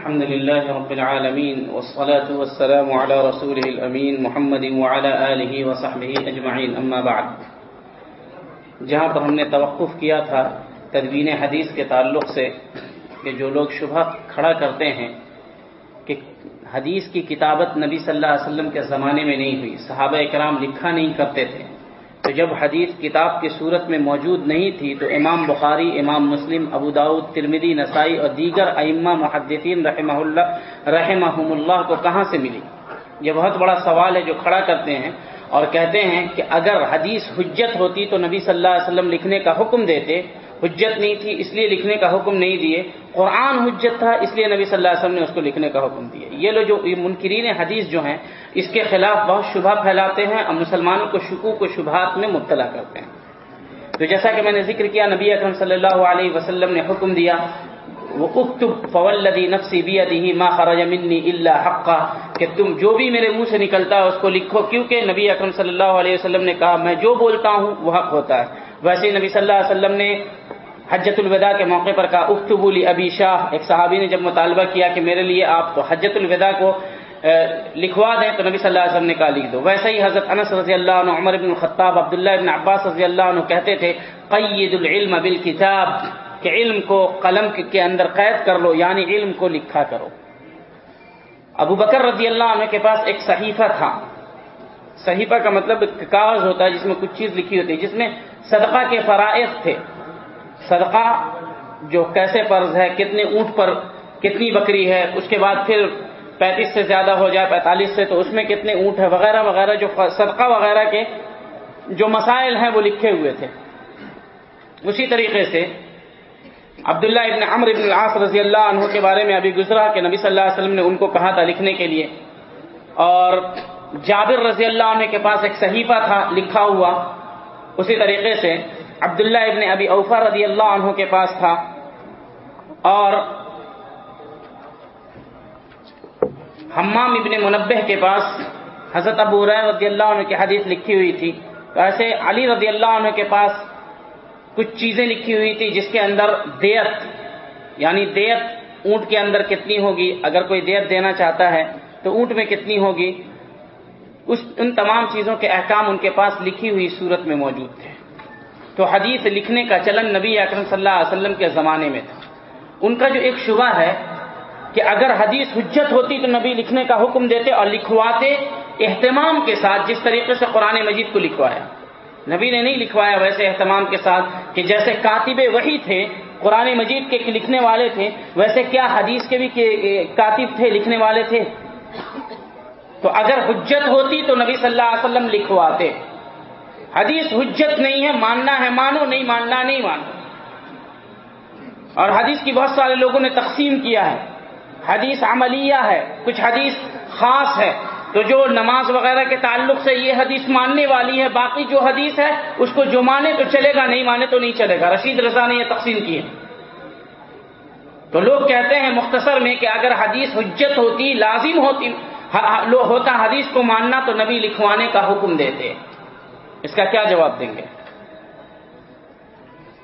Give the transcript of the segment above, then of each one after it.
الحمد لله رب العالمين، والصلاة والسلام على رسوله الأمين محمد وعلى آله وصحبه أجمعين، أما بعد. جہاں پر ہم نے توقف کیا تھا تدوین حدیث کے تعلق سے کہ جو لوگ شبہ کھڑا کرتے ہیں کہ حدیث کی کتابت نبی صلی اللہ علیہ وسلم کے زمانے میں نہیں ہوئی، صحابہ اکرام لکھا نہیں کرتے تھے۔ تو جب حدیث کتاب کی صورت میں موجود نہیں تھی تو امام بخاری، امام مسلم، ابو داود ترمدی نسائی اور دیگر ائمہ محدثین رحمہ اللہ، رحمہم اللہ کو کہاں سے ملی؟ یہ بہت بڑا سوال ہے جو کھڑا کرتے ہیں اور کہتے ہیں کہ اگر حدیث حجت ہوتی تو نبی صلی اللہ علیہ وسلم لکھنے کا حکم دیتے حجت نہیں تھی، اس لیے لکھنے کا حکم نہیں دیے۔ قرآن حجت تھا، اس لیے نبی صلی اللہ علیہ وسلم نے اس کو لکھنے کا حکم دیا۔ یہ لوگ جو منکرین حدیث جو ہیں، اس کے خلاف بہت شبہ پھیلاتے ہیں اور مسلمانوں کو شکوک و شبہات میں مبتلا کرتے ہیں۔ تو جیسا کہ میں نے ذکر کیا، نبی اکرم صلی اللہ علیہ وسلم نے حکم دیا، وہ اکتب فولدی نفسی بیدی ما خرج منی اللہ حقا، کہ تم جو بھی میرے منہ سے نکلتا ہے، اس کو لکھو۔ کیونکہ نبی اکرم صلی اللہ علیہ وسلم نے کہا، میں جو بولتا ہوں، وہ حق ہوتا ہے۔ ویسے ہی نبی صلی اللہ علیہ وسلم نے حجت الوداع کے موقع پر کہا اختب علی ابی شاہ۔ ایک صحابی نے جب مطالبہ کیا کہ میرے لیے آپ تو حجت الوداع کو لکھوا دیں، تو نبی صلی اللہ علیہ وسلم نے کہا، لکھ دو۔ ویسے ہی حضرت انس رضی اللہ عنہ، عمر بن الخطاب، عبداللہ بن عباس رضی اللہ عنہ کہتے تھے، قید العلم بالکتاب، کہ علم کو قلم کے اندر قید کر لو یعنی علم کو لکھا کرو۔ ابو بکر رضی اللہ عنہ کے پاس ایک صحیفہ تھا۔ صحیفہ کا مطلب کاغذ ہوتا ہے جس میں کچھ چیز لکھی ہوتی ہے، جس میں صدقہ کے فرائض تھے۔ صدقہ جو کیسے فرض ہے، کتنے اونٹ پر کتنی بکری ہے، اس کے بعد پھر پینتیس سے زیادہ ہو جائے، پینتالیس سے، تو اس میں کتنے اونٹ ہے وغیرہ وغیرہ جو صدقہ وغیرہ کے جو مسائل ہیں وہ لکھے ہوئے تھے۔ اسی طریقے سے عبداللہ ابن عمر ابن العاص رضی اللہ عنہ کے بارے میں ابھی گزرا کہ نبی صلی اللہ علیہ وسلم نے ان کو کہا تھا لکھنے کے لیے۔ اور جابر رضی اللہ عنہ کے پاس ایک صحیفہ تھا، لکھا ہوا۔ اسی طریقے سے عبداللہ ابن ابی اوفا رضی اللہ عنہ کے پاس تھا۔ اور حمام ابن منبہ کے پاس حضرت ابو ریح رضی اللہ عنہ کی حدیث لکھی ہوئی تھی۔ ایسے علی رضی اللہ عنہ کے پاس کچھ چیزیں لکھی ہوئی تھی جس کے اندر دیت یعنی دیت اونٹ کے اندر کتنی ہوگی، اگر کوئی دیت دینا چاہتا ہے تو اونٹ میں کتنی ہوگی اس ان تمام چیزوں کے احکام ان کے پاس لکھی ہوئی صورت میں موجود تھے۔ تو حدیث لکھنے کا چلن نبی اکرم صلی اللہ علیہ وسلم کے زمانے میں تھا۔ ان کا جو ایک شبہ ہے کہ اگر حدیث حجت ہوتی تو نبی لکھنے کا حکم دیتے اور لکھواتے اہتمام کے ساتھ جس طریقے سے قرآن مجید کو لکھوایا۔ نبی نے نہیں لکھوایا ویسے اہتمام کے ساتھ کہ جیسے کاتب وہی تھے، قرآن مجید کے لکھنے والے تھے، ویسے کیا حدیث کے بھی کاتب تھے، لکھنے والے تھے۔ تو اگر حجت ہوتی تو نبی صلی اللہ علیہ وسلم لکھواتے۔ حدیث حجت نہیں ہے، ماننا ہے مانو، نہیں ماننا، نہیں مانو۔ اور حدیث کی بہت سارے لوگوں نے تقسیم کیا ہے۔ حدیث عملیہ ہے، کچھ حدیث خاص ہے۔ تو جو نماز وغیرہ کے تعلق سے یہ حدیث ماننے والی ہے، باقی جو حدیث ہے، اس کو جو مانے تو چلے گا، نہیں مانے تو نہیں چلے گا۔ رشید رضا نے یہ تقسیم کی ہے۔ تو لوگ کہتے ہیں مختصر میں کہ اگر حدیث حجت ہوتی، لازم ہوتی ہوتا حدیث کو ماننا تو نبی لکھوانے کا حکم دیتے۔ اس کا کیا جواب دیں گے؟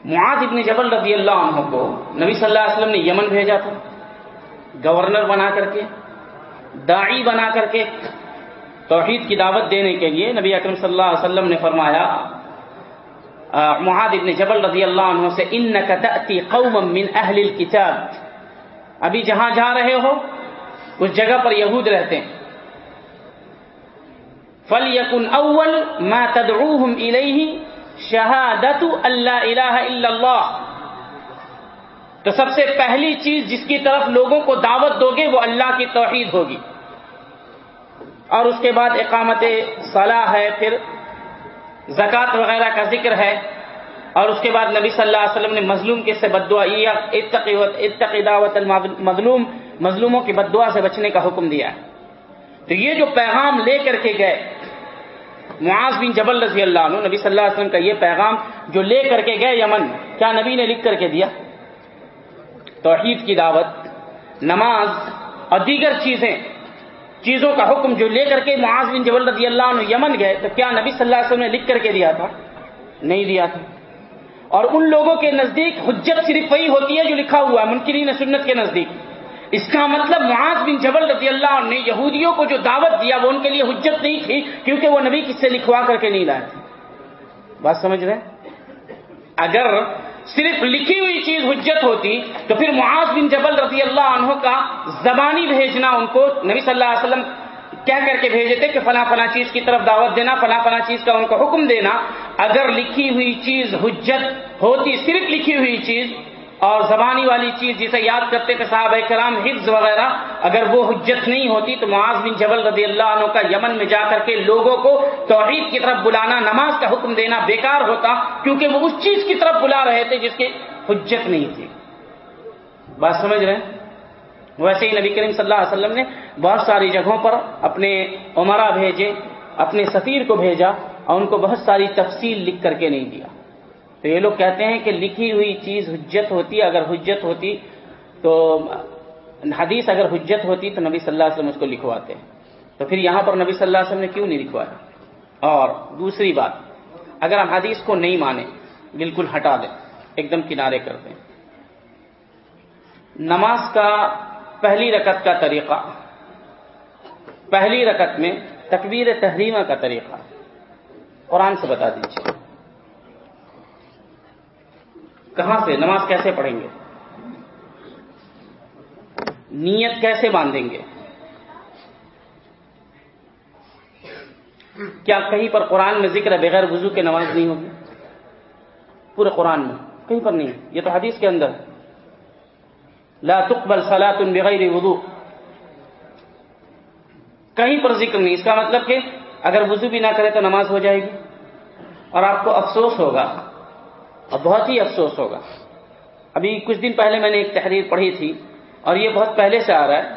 معاذ ابن جبل رضی اللہ عنہ کو نبی صلی اللہ علیہ وسلم نے یمن بھیجا تھا۔ گورنر بنا کر کے، داعی بنا کر کے توحید کی دعوت دینے کے لیے نبی اکرم صلی اللہ علیہ وسلم نے فرمایا معاذ ابن جبل رضی اللہ عنہ سے انک تأتی قوما من اہل الكتاب ابھی جہاں جا رہے ہو، اس جگہ پر یہود رہتے ہیں۔ فَلْيَكُنْ أَوَّلْ مَا تَدْعُوهُمْ إِلَيْهِ شَهَادَةُ أَلَّا إِلَهَ إِلَّا اللَّهِ۔ تو سب سے پہلی چیز جس کی طرف لوگوں کو دعوت دو گے، وہ اللہ کی توحید ہوگی۔ اور اس کے بعد اقامت صلاح ہے، پھر زکوٰۃ وغیرہ کا ذکر ہے۔ اور اس کے بعد نبی صلی اللہ علیہ وسلم نے مظلوم کے سے بدعا اتقداوت مظلوم مظلوموں کی بدعا سے بچنے کا حکم دیا ہے۔ تو یہ جو پیغام لے کر کے گئے معاذ بن جبل رضی اللہ عنہ، نبی صلی اللہ علیہ وسلم کا یہ پیغام جو لے کر کے گئے یمن، کیا نبی نے لکھ کر کے دیا؟ توحید کی دعوت، نماز اور دیگر چیزیں، چیزوں کا حکم جو لے کر کے معاذ بن جبل رضی اللہ عنہ یمن گئے، تو کیا نبی صلی اللہ علیہ وسلم نے لکھ کر کے دیا تھا؟ نہیں دیا تھا۔ اور ان لوگوں کے نزدیک حجت صرف وہی ہوتی ہے جو لکھا ہوا ہے، منکرین سنت کے نزدیک۔ اس کا مطلب معاذ بن جبل رضی اللہ عنہ نے یہودیوں کو جو دعوت دیا وہ ان کے لیے حجت نہیں تھی، کیونکہ وہ نبی کس سے لکھوا کر کے نہیں لائے تھے۔ بات سمجھ رہے اگر صرف لکھی ہوئی چیز حجت ہوتی تو پھر معاذ بن جبل رضی اللہ عنہ کا زبانی بھیجنا ان کو نبی صلی اللہ علیہ وسلم کیا کر کے بھیجے تھے کہ فلاں فلاں چیز کی طرف دعوت دینا، فلاں فلاں چیز کا ان کو حکم دینا۔ اگر لکھی ہوئی چیز حجت ہوتی، صرف لکھی ہوئی چیز اور زبانی والی چیز جسے یاد کرتے تھے صاحب کرام حفظ وغیرہ، اگر وہ حجت نہیں ہوتی تو معاذ بن جبل رضی اللہ عنہ کا یمن میں جا کر کے لوگوں کو توحید کی طرف بلانا، نماز کا حکم دینا بیکار ہوتا، کیونکہ وہ اس چیز کی طرف بلا رہے تھے جس کی حجت نہیں تھی۔ بات سمجھ رہے ہیں؟ ویسے ہی نبی کریم صلی اللہ علیہ وسلم نے بہت ساری جگہوں پر اپنے عمرہ بھیجے، اپنے سفیر کو بھیجا اور ان کو بہت ساری تفصیل لکھ کر کے نہیں دیا۔ تو یہ لوگ کہتے ہیں کہ لکھی ہوئی چیز حجت ہوتی، اگر حجت ہوتی تو حدیث اگر حجت ہوتی تو نبی صلی اللہ علیہ وسلم اس کو لکھواتے تو پھر یہاں پر نبی صلی اللہ علیہ وسلم نے کیوں نہیں لکھوایا؟ اور دوسری بات، اگر ہم حدیث کو نہیں مانیں، بالکل ہٹا دیں، ایک دم کنارے کر دیں۔ نماز کا پہلی رکت کا طریقہ، پہلی رکت میں تکبیر تحریمہ کا طریقہ۔ قرآن سے بتا دیجیے کہاں سے نماز کیسے پڑھیں گے؟ نیت کیسے باندھیں گے؟ کیا کہیں پر قرآن میں ذکر ہے بغیر وضو کے نماز نہیں ہوگی؟ پورے قرآن میں، کہیں پر نہیں، یہ تو حدیث کے اندر لا تقبل صلاة بغیر وضو۔ کہیں پر ذکر نہیں، اس کا مطلب کہ اگر وضو بھی نہ کرے تو نماز ہو جائے گی۔ اور آپ کو افسوس ہوگا اور بہت ہی افسوس ہوگا۔ ابھی کچھ دن پہلے میں نے ایک تحریر پڑھی تھی اور یہ بہت پہلے سے آ رہا ہے۔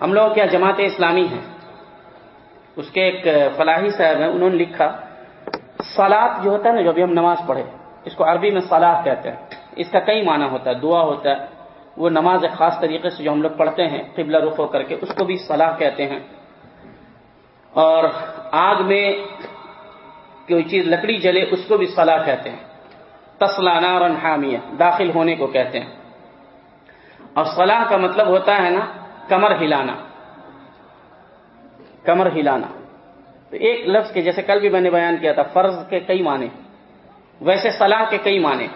ہم لوگ کیا جماعت اسلامی ہیں۔ اس کے ایک فلاحی صاحب ہیں، انہوں نے لکھا سلاد جو ہوتا ہے نا، جو ابھی ہم نماز پڑھے، اس کو عربی میں صلاح کہتے ہیں۔ اس کا کئی معنی ہوتا ہے، دعا ہوتا ہے۔ وہ نماز ایک خاص طریقے سے جو ہم لوگ پڑھتے ہیں، قبلہ رخ ہو کر کے، اس کو بھی صلاح کہتے ہیں۔ اور آگ میں کوئی چیز لکڑی جلے، اس کو بھی صلاح کہتے ہیں۔ تسلا نارن حامیہ، داخل ہونے کو کہتے ہیں۔ اور صلاح کا مطلب ہوتا ہے نا، کمر ہلانا۔ کمر ہلانا۔ تو ایک لفظ کے جیسے کل بھی میں نے بیان کیا تھا، فرض کے کئی معنی۔ ویسے صلاح کے کئی معنی۔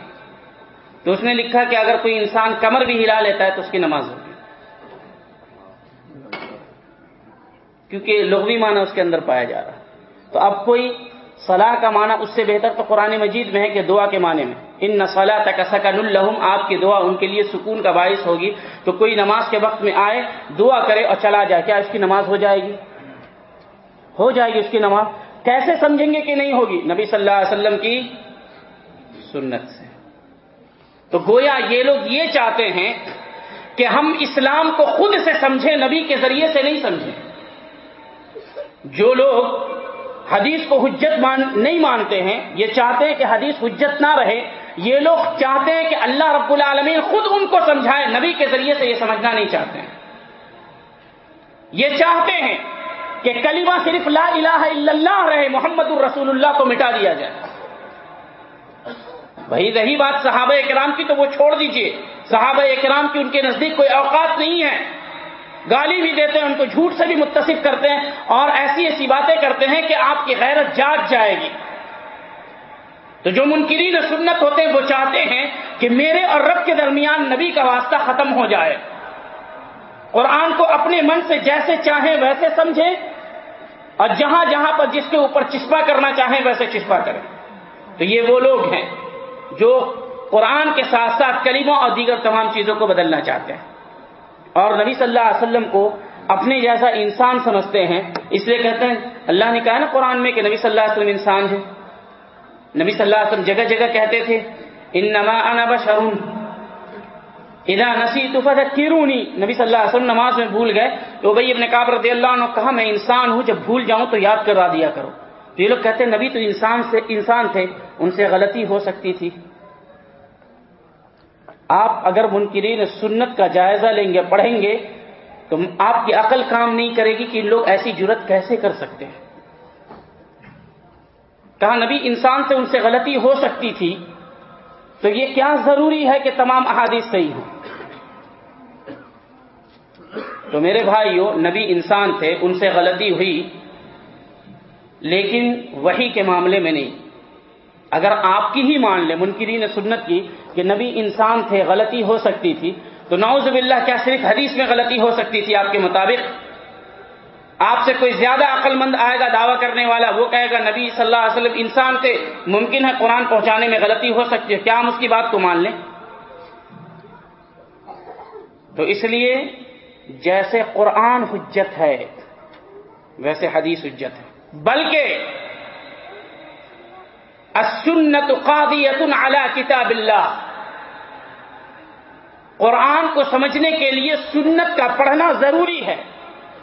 تو اس نے لکھا کہ اگر کوئی انسان کمر بھی ہلا لیتا ہے تو اس کی نماز ہوگی۔ کیونکہ لغوی معنی اس کے اندر پایا جا رہا ہے۔ تو اب کوئی صلاح کا معنی اس سے بہتر تو قرآن مجید میں ہے کہ دعا کے معنی میں۔ ان نسلہ تک سکن الحم آپ کی دعا ان کے لیے سکون کا باعث ہوگی۔ تو کوئی نماز کے وقت میں آئے، دعا کرے اور چلا جائے، کیا اس کی نماز ہو جائے گی؟ ہو جائے گی اس کی نماز۔ کیسے سمجھیں گے کہ نہیں ہوگی؟ نبی صلی اللہ علیہ وسلم کی سنت سے۔ تو گویا یہ لوگ یہ چاہتے ہیں کہ ہم اسلام کو خود سے سمجھیں، نبی کے ذریعے سے نہیں سمجھیں۔ جو لوگ حدیث کو حجت مان نہیں مانتے ہیں، یہ چاہتے ہیں کہ حدیث حجت نہ رہے۔ یہ لوگ چاہتے ہیں کہ اللہ رب العالمین خود ان کو سمجھائے، نبی کے ذریعے سے یہ سمجھنا نہیں چاہتے ہیں۔ یہ چاہتے ہیں کہ کلمہ صرف لا الہ الا اللہ رہے، محمد الرسول اللہ کو مٹا دیا جائے۔ بھائی رہی بات صحابہ اکرام کی، تو وہ چھوڑ دیجیے۔ صحابہ اکرام کی ان کے نزدیک کوئی اوقات نہیں ہے۔ گالی بھی دیتے ہیں، ان کو جھوٹ سے بھی متصف کرتے ہیں اور ایسی ایسی باتیں کرتے ہیں کہ آپ کی غیرت جاگ جائے گی۔ تو جو منکرین سنت ہوتے ہیں، وہ چاہتے ہیں کہ میرے اور رب کے درمیان نبی کا واسطہ ختم ہو جائے۔ قرآن کو اپنے من سے جیسے چاہیں ویسے سمجھیں اور جہاں جہاں پر جس کے اوپر چسپا کرنا چاہیں ویسے چسپا کریں۔ تو یہ وہ لوگ ہیں جو قرآن کے ساتھ ساتھ کلیموں اور دیگر تمام چیزوں کو بدلنا چاہتے ہیں۔ اور نبی صلی اللہ علیہ وسلم کو اپنے جیسا انسان سمجھتے ہیں، اس لیے کہتے ہیں، اللہ نے کہا نا قرآن میں کہ نبی صلی اللہ علیہ وسلم انسان ہے نبی صلی اللہ علیہ وسلم جگہ جگہ کہتے تھے، انما انا بشر اذا نسیت فذکرونی۔ نبی صلی اللہ علیہ وسلم نماز میں بھول گئے، تو بھائی ابن کعب رضی اللہ عنہ کہا، میں انسان ہوں، جب بھول جاؤں تو یاد کروا دیا کرو۔ تو یہ لوگ کہتے ہیں، نبی تو انسان سے، انسان تھے، ان سے غلطی ہو سکتی تھی۔ آپ اگر منکرین سنت کا جائزہ لیں گے، پڑھیں گے، تو آپ کی عقل کام نہیں کرے گی کہ لوگ ایسی جرت کیسے کر سکتے ہیں۔ کہا نبی، انسان سے ان سے غلطی ہو سکتی تھی، تو یہ کیا ضروری ہے کہ تمام احادیث صحیح ہوں؟ تو میرے بھائیو، نبی انسان تھے، ان سے غلطی ہوئی، لیکن وہی کے معاملے میں نہیں۔ اگر آپ کی ہی مان لیں، منکرین سنت کی، کہ نبی انسان تھے، غلطی ہو سکتی تھی، تو نعوذ باللہ کیا صرف حدیث میں غلطی ہو سکتی تھی آپ کے مطابق؟ آپ سے کوئی زیادہ عقل مند آئے گا دعویٰ کرنے والا، وہ کہے گا، نبی صلی اللہ علیہ وسلم انسان تھے، ممکن ہے قرآن پہنچانے میں غلطی ہو سکتی ہے، کیا ہم اس کی بات کو مان لیں؟ تو اس لیے جیسے قرآن حجت ہے، ویسے حدیث حجت ہے۔ بلکہ السنت قاضیت علی کتاب اللہ قرآن کو سمجھنے کے لیے سنت کا پڑھنا ضروری ہے،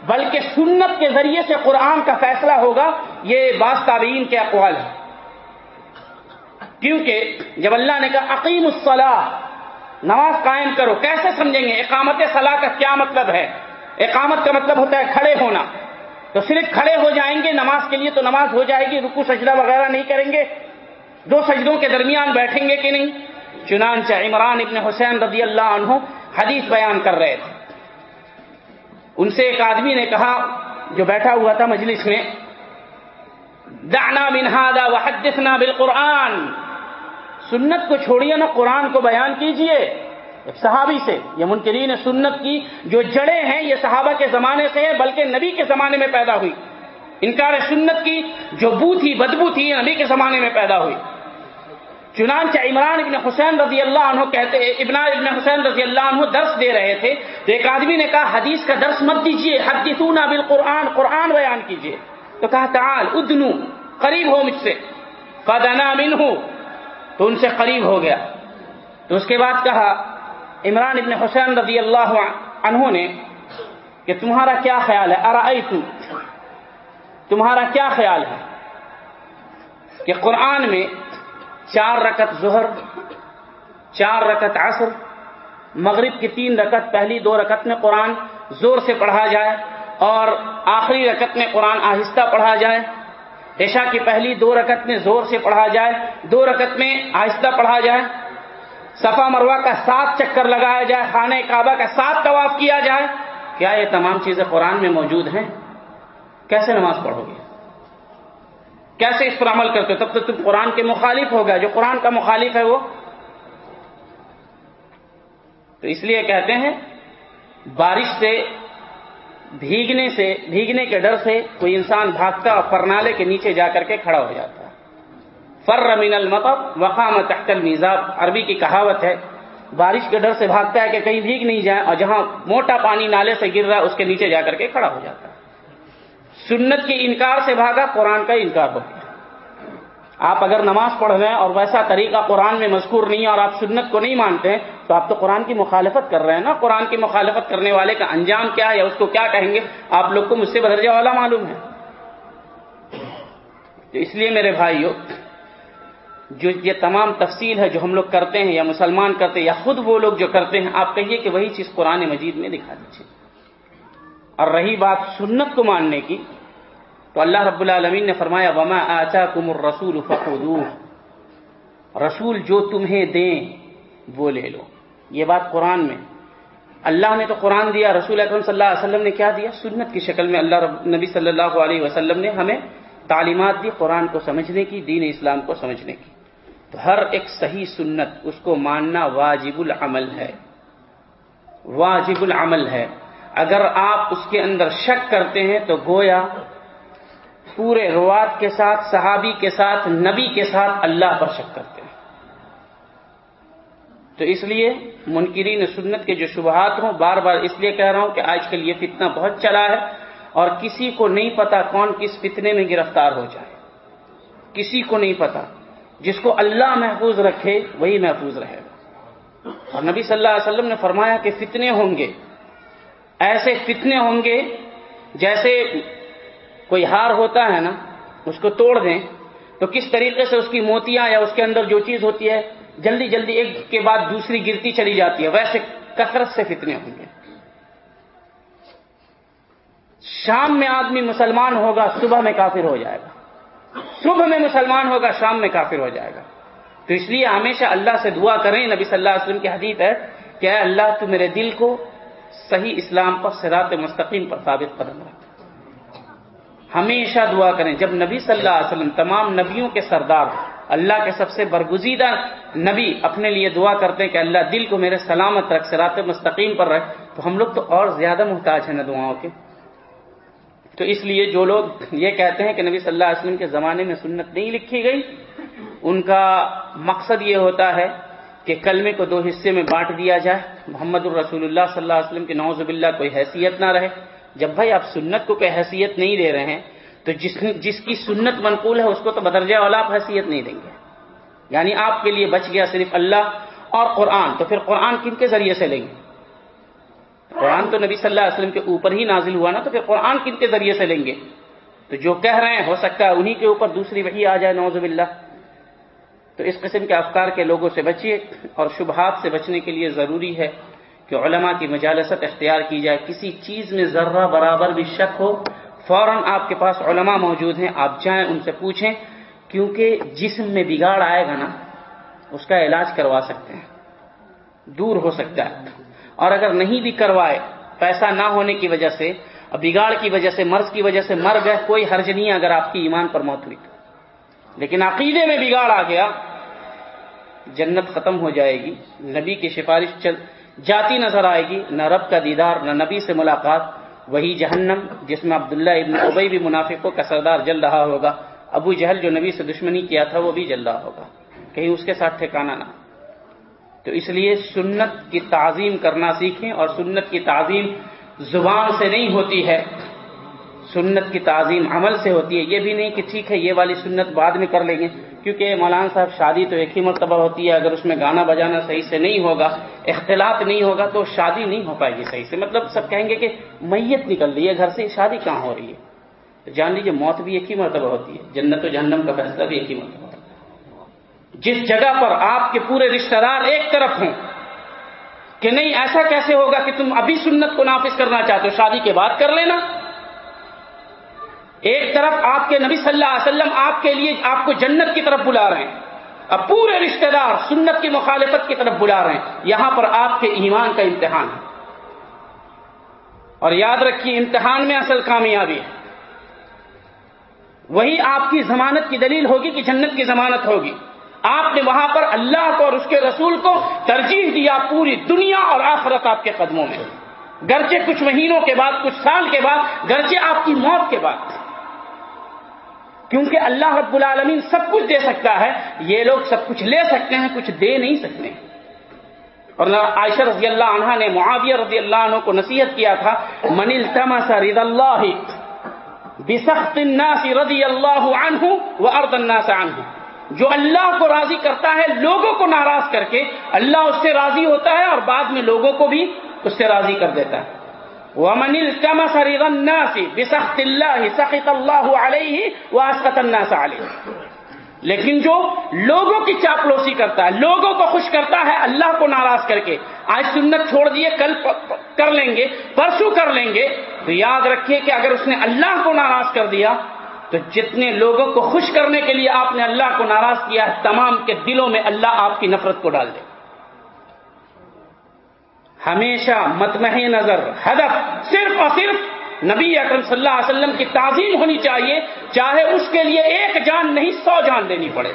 بلکہ سنت کے ذریعے سے قرآن کا فیصلہ ہوگا، یہ باس تابعین کے اقوال ہے کیونکہ جب اللہ نے کہا عقیم الصلاح نماز قائم کرو، کیسے سمجھیں گے؟ اقامت صلاح کا کیا مطلب ہے؟ اقامت کا مطلب ہوتا ہے کھڑے ہونا۔ تو صرف کھڑے ہو جائیں گے نماز کے لیے تو نماز ہو جائے گی رکو سجدہ وغیرہ نہیں کریں گے۔ دو سجدوں کے درمیان بیٹھیں گے کہ نہیں؟ چنانچہ عمران ابن حسین رضی اللہ عنہ حدیث بیان کر رہے تھے۔ ان سے ایک آدمی نے کہا، جو بیٹھا ہوا تھا مجلس میں، دعنا من هذا وحدثنا بالقرآن۔ سنت کو چھوڑیے نا قرآن کو بیان کیجیے۔ ایک صحابی سے، یہ منکرین سنت کی جو جڑیں ہیں، یہ صحابہ کے زمانے سے ہے، بلکہ نبی کے زمانے میں پیدا ہوئی۔ انکار سنت کی جو بو تھی، بدبو تھی نبی کے زمانے میں پیدا ہوئی۔ چنانچہ عمران ابن حسین رضی اللہ عنہ کہتے ابن ابن حسین رضی اللہ عنہ درس دے رہے تھے تو ایک آدمی نے کہا، حدیث کا درس مت دیجیے حدیثونا بالقرآن، قرآن بیان کیجیے تو کہا، تعال، ادنو، قریب ہو مجھ سے۔ فدنا منہ تو ان سے قریب ہو گیا۔ تو اس کے بعد کہا، عمران ابن حسین رضی اللہ عنہ نے کہ تمہارا کیا خیال ہے؟ ارائیتو؟ تمہارا کیا خیال ہے؟ کہ قرآن میں چار رکت ظہر، چار رکت عصر، مغرب کی تین رکت پہلی دو رکت میں قرآن زور سے پڑھا جائے اور آخری رکت میں قرآن آہستہ پڑھا جائے۔ عشاء کی پہلی دو رکت میں زور سے پڑھا جائے، دو رکت میں آہستہ پڑھا جائے۔ صفا مروا کا سات چکر لگایا جائے، خانہ کعبہ کا سات طواف کیا جائے۔ کیا یہ تمام چیزیں قرآن میں موجود ہیں؟ کیسے نماز پڑھو گے؟ کیسے اس پر عمل کرتے ہو؟ تب تو تم قرآن کے مخالف ہو گیا جو قرآن کا مخالف ہے وہ۔ تو اس لیے کہتے ہیں، بارش سے بھیگنے سے، بھیگنے کے ڈر سے کوئی انسان بھاگتا اور پرنالے کے نیچے جا کر کے کھڑا ہو جاتا ہے۔ فر من المطب وقام تحت المیزاب۔ عربی کی کہاوت ہے، بارش کے ڈر سے بھاگتا ہے کہ کہیں بھیگ نہیں جائے اور جہاں موٹا پانی نالے سے گر رہا ہے، اس کے نیچے جا کر کے کھڑا ہو جاتا ہے۔ سنت کے انکار سے بھاگا، قرآن کا انکار ہو گیا۔ آپ اگر نماز پڑھ رہے ہیں اور ویسا طریقہ قرآن میں مذکور نہیں ہے اور آپ سنت کو نہیں مانتے ہیں تو آپ تو قرآن کی مخالفت کر رہے ہیں نا۔ قرآن کی مخالفت کرنے والے کا انجام کیا ہے یا اس کو کیا کہیں گے؟ آپ لوگ کو مجھ سے بدرجہ والا معلوم ہے۔ تو اس لیے میرے بھائیوں جو یہ تمام تفصیل ہے جو ہم لوگ کرتے ہیں یا مسلمان کرتے ہیں یا خود وہ لوگ جو کرتے ہیں، آپ کہیے کہ وہی چیز قرآن مجید میں دکھا دیجیے اور رہی بات سنت کو ماننے کی تو اللہ رب العالمین نے فرمایا، وما آچا کم رسول رسول جو تمہیں دیں، وہ لے لو۔ یہ بات قرآن میں۔ اللہ نے تو قرآن دیا، رسول اکرم صلی اللہ علیہ وسلم نے کیا دیا؟ سنت کی شکل میں اللہ رب نبی صلی اللہ علیہ وسلم نے ہمیں تعلیمات دی قرآن کو سمجھنے کی، دین اسلام کو سمجھنے کی۔ تو ہر ایک صحیح سنت، اس کو ماننا واجب العمل ہے۔ واجب العمل ہے۔ اگر آپ اس کے اندر شک کرتے ہیں تو گویا پورے روات کے ساتھ، صحابی کے ساتھ، نبی کے ساتھ اللہ پر شک کرتے ہیں۔ تو اس لیے منکرین سنت کے جو شبہات ہوں، بار بار اس لیے کہہ رہا ہوں کہ آج کل یہ فتنہ بہت چلا ہے اور کسی کو نہیں پتا کون کس فتنے میں گرفتار ہو جائے۔ کسی کو نہیں پتا۔ جس کو اللہ محفوظ رکھے، وہی محفوظ رہے گا۔ اور نبی صلی اللہ علیہ وسلم نے فرمایا کہ فتنے ہوں گے۔ ایسے فتنے ہوں گے جیسے کوئی ہار ہوتا ہے نا، اس کو توڑ دیں۔ تو کس طریقے سے اس کی موتیاں یا اس کے اندر جو چیز ہوتی ہے، جلدی جلدی ایک کے بعد دوسری گرتی چلی جاتی ہے۔ ویسے کثرت سے فتنے ہوں گے۔ شام میں آدمی مسلمان ہوگا، صبح میں کافر ہو جائے گا۔ صبح میں مسلمان ہوگا، شام میں کافر ہو جائے گا۔ تو اس لیے ہمیشہ اللہ سے دعا کریں۔ نبی صلی اللہ علیہ وسلم کی حدیث ہے کہ اے اللہ تو میرے دل کو صحیح اسلام پر سرات مستقیم پر ثابت قدم رکھیں ہمیشہ دعا کریں۔ جب نبی صلی اللہ علیہ وسلم تمام نبیوں کے سردار، اللہ کے سب سے برگزیدہ نبی اپنے لیے دعا کرتے ہیں کہ اللہ دل کو میرے سلامت رکھ سرات مستقیم پر رکھ، تو ہم لوگ تو اور زیادہ محتاج ہیں نا دعاؤں کے۔ تو اس لیے جو لوگ یہ کہتے ہیں کہ نبی صلی اللہ علیہ وسلم کے زمانے میں سنت نہیں لکھی گئی، ان کا مقصد یہ ہوتا ہے کہ کلمے کو دو حصے میں بانٹ دیا جائے۔ محمد الرسول اللہ صلی اللہ علیہ وسلم کے نوز باللہ کوئی حیثیت نہ رہے۔ جب بھائی آپ سنت کو کوئی حیثیت نہیں دے رہے ہیں، تو جس جس کی سنت منقول ہے، اس کو تو بدرجہ والا آپ حیثیت نہیں دیں گے۔ یعنی آپ کے لیے بچ گیا صرف اللہ اور قرآن، تو پھر قرآن کن کے ذریعے سے لیں گے؟ قرآن تو نبی صلی اللہ علیہ وسلم کے اوپر ہی نازل ہوا نا، تو پھر قرآن کن کے ذریعے سے لیں گے؟ تو جو کہہ رہے ہیں، ہو سکتا ہے انہی کے اوپر دوسری وہی آ جائے نوز باللہ۔ تو اس قسم کے افکار کے لوگوں سے بچیے اور شبہات سے بچنے کے لیے ضروری ہے کہ علماء کی مجالست اختیار کی جائے، کسی چیز میں ذرہ برابر بھی شک ہو، فوراً آپ کے پاس علماء موجود ہیں، آپ جائیں ان سے پوچھیں، کیونکہ جسم میں بگاڑ آئے گا نا، اس کا علاج کروا سکتے ہیں، دور ہو سکتا ہے۔ اور اگر نہیں بھی کروائے، پیسہ نہ ہونے کی وجہ سے بگاڑ کی وجہ سے، مرض کی وجہ سے مر گئے، کوئی حرج نہیں اگر آپ کی ایمان پر موت ہوئی لیکن عقیدے میں بگاڑ آ گیا، جنت ختم ہو جائے گی، نبی کی سفارش چل جاتی نظر آئے گی، نہ رب کا دیدار، نہ نبی سے ملاقات، وہی جہنم جس میں عبداللہ ابن ابئی بھی منافقوں کا سردار جل رہا ہوگا۔ ابو جہل جو نبی سے دشمنی کیا تھا، وہ بھی جل رہا ہوگا۔ کہیں اس کے ساتھ ٹھکانا نہ تو اس لیے سنت کی تعظیم کرنا سیکھیں اور سنت کی تعظیم زبان سے نہیں ہوتی ہے۔ سنت کی تعظیم عمل سے ہوتی ہے، یہ بھی نہیں کہ ٹھیک ہے، یہ والی سنت بعد میں کر لیں گے۔ کیونکہ مولانا صاحب شادی تو ایک ہی مرتبہ ہوتی ہے، اگر اس میں گانا بجانا صحیح سے نہیں ہوگا، اختلاط نہیں ہوگا، تو شادی نہیں ہو پائے گی صحیح سے۔ مطلب سب کہیں گے کہ میت نکل رہی ہے، گھر سے شادی کہاں ہو رہی ہے؟ جان لیجیے موت بھی ایک ہی مرتبہ ہوتی ہے، جنت و جہنم کا فیصلہ بھی ایک ہی مرتبہ ہوتا ہے۔ جس جگہ پر آپ کے پورے رشتہ دار ایک طرف ہوں کہ نہیں، ایسا کیسے ہوگا کہ تم ابھی سنت کو نافذ کرنا چاہتے ہو، شادی کے بعد کر لینا؟ ایک طرف آپ کے نبی صلی اللہ علیہ وسلم آپ کے لیے آپ کو جنت کی طرف بلا رہے ہیں۔ اب پورے رشتہ دار سنت کی مخالفت کی طرف بلا رہے ہیں۔ یہاں پر آپ کے ایمان کا امتحان ہے۔ اور یاد رکھیے، امتحان میں اصل کامیابی ہے۔ وہی آپ کی ضمانت کی دلیل ہوگی کہ جنت کی ضمانت ہوگی۔ آپ نے وہاں پر اللہ کو اور اس کے رسول کو ترجیح دیا پوری دنیا اور آخرت آپ کے قدموں میں۔ گرچہ کچھ مہینوں کے بعد، کچھ سال کے بعد، گرچہ آپ کی موت کے بعد۔ کیونکہ اللہ رب العالمین سب کچھ دے سکتا ہے، یہ لوگ سب کچھ لے سکتے ہیں، کچھ دے نہیں سکتے۔ اور عائشہ رضی اللہ عنہ نے، معاویہ رضی اللہ عنہ کو نصیحت کیا تھا، من التمس رضا اللہ بسخت الناس رضی اللہ عنہ وارض الناس عنہ. جو اللہ کو راضی کرتا ہے، لوگوں کو ناراض کر کے اللہ اس سے راضی ہوتا ہے اور بعد میں لوگوں کو بھی اس سے راضی کر دیتا ہے۔ ومن التمس رضا الناس بسخط الله سخط الله عليه واسقط الناس عليه لیکن جو لوگوں کی چاپلوسی کرتا ہے لوگوں کو خوش کرتا ہے اللہ کو ناراض کر کے آج سنت چھوڑ دیے کل کر لیں گے پرسوں کر لیں گے تو یاد رکھیے کہ اگر اس نے اللہ کو ناراض کر دیا تو جتنے لوگوں کو خوش کرنے کے لیے آپ نے اللہ کو ناراض کیا ہے تمام کے دلوں میں اللہ آپ کی نفرت کو ڈال دے ہمیشہ متمح نظر، ہدف صرف اور صرف نبی اکرم صلی اللہ علیہ وسلم کی تعظیم ہونی چاہیے، چاہے اس کے لیے ایک جان نہیں، سو جان دینی پڑے۔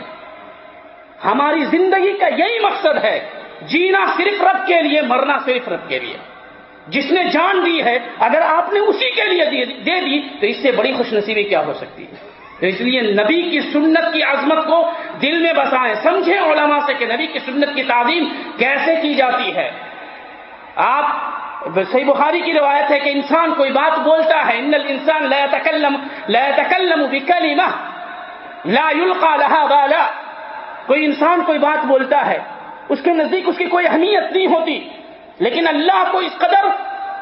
ہماری زندگی کا یہی مقصد ہے، جینا صرف رب کے لیے، مرنا صرف رب کے لیے۔ جس نے جان دی ہے، اگر آپ نے اسی کے لیے دے دی، تو اس سے بڑی خوش نصیبی کیا ہو سکتی ہے۔ تو اس لیے نبی کی سنت کی عظمت کو دل میں بسائیں۔ سمجھیں علماء سے کہ نبی کی سنت کی تعظیم کیسے کی جاتی ہے؟ آپ صحیح بخاری کی روایت ہے کہ انسان کوئی بات بولتا ہے، ان الانسان لا يتكلم لا يتكلم بكلمه لا يلقى لها بالا. کوئی انسان کوئی بات بولتا ہے، اس کے نزدیک اس کی کوئی اہمیت نہیں ہوتی۔ لیکن اللہ کو اس قدر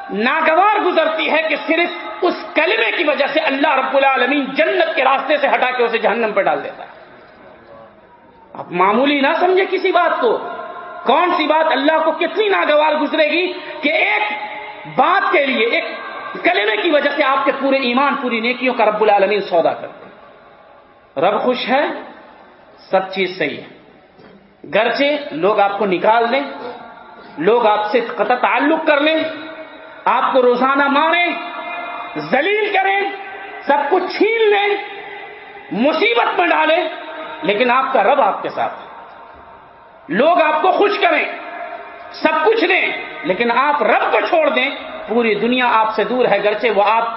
ناگوار گزرتی ہے کہ صرف اس کلمے کی وجہ سے اللہ رب العالمین جنت کے راستے سے ہٹا کے اسے جہنم پہ ڈال دیتا ہے۔ اب معمولی نہ سمجھے کسی بات کو۔ کون سی بات اللہ کو کتنی ناگوار گزرے گی کہ ایک بات کے لیے، ایک کلمے کی وجہ سے آپ کے پورے ایمان، پوری نیکیوں کا رب العالمین سودا کرتے رب خوش ہے، سب چیز صحیح ہے۔ گرچہ لوگ آپ کو نکال دیں لوگ آپ سے قطع تعلق کر لیں، آپ کو روزانہ ماریں، ذلیل کریں، سب کچھ چھین لیں، مصیبت میں ڈالیں، لیکن آپ کا رب آپ کے ساتھ لوگ آپ کو خوش کریں، سب کچھ دیں لیکن آپ رب کو چھوڑ دیں، پوری دنیا آپ سے دور ہے، گرچہ وہ آپ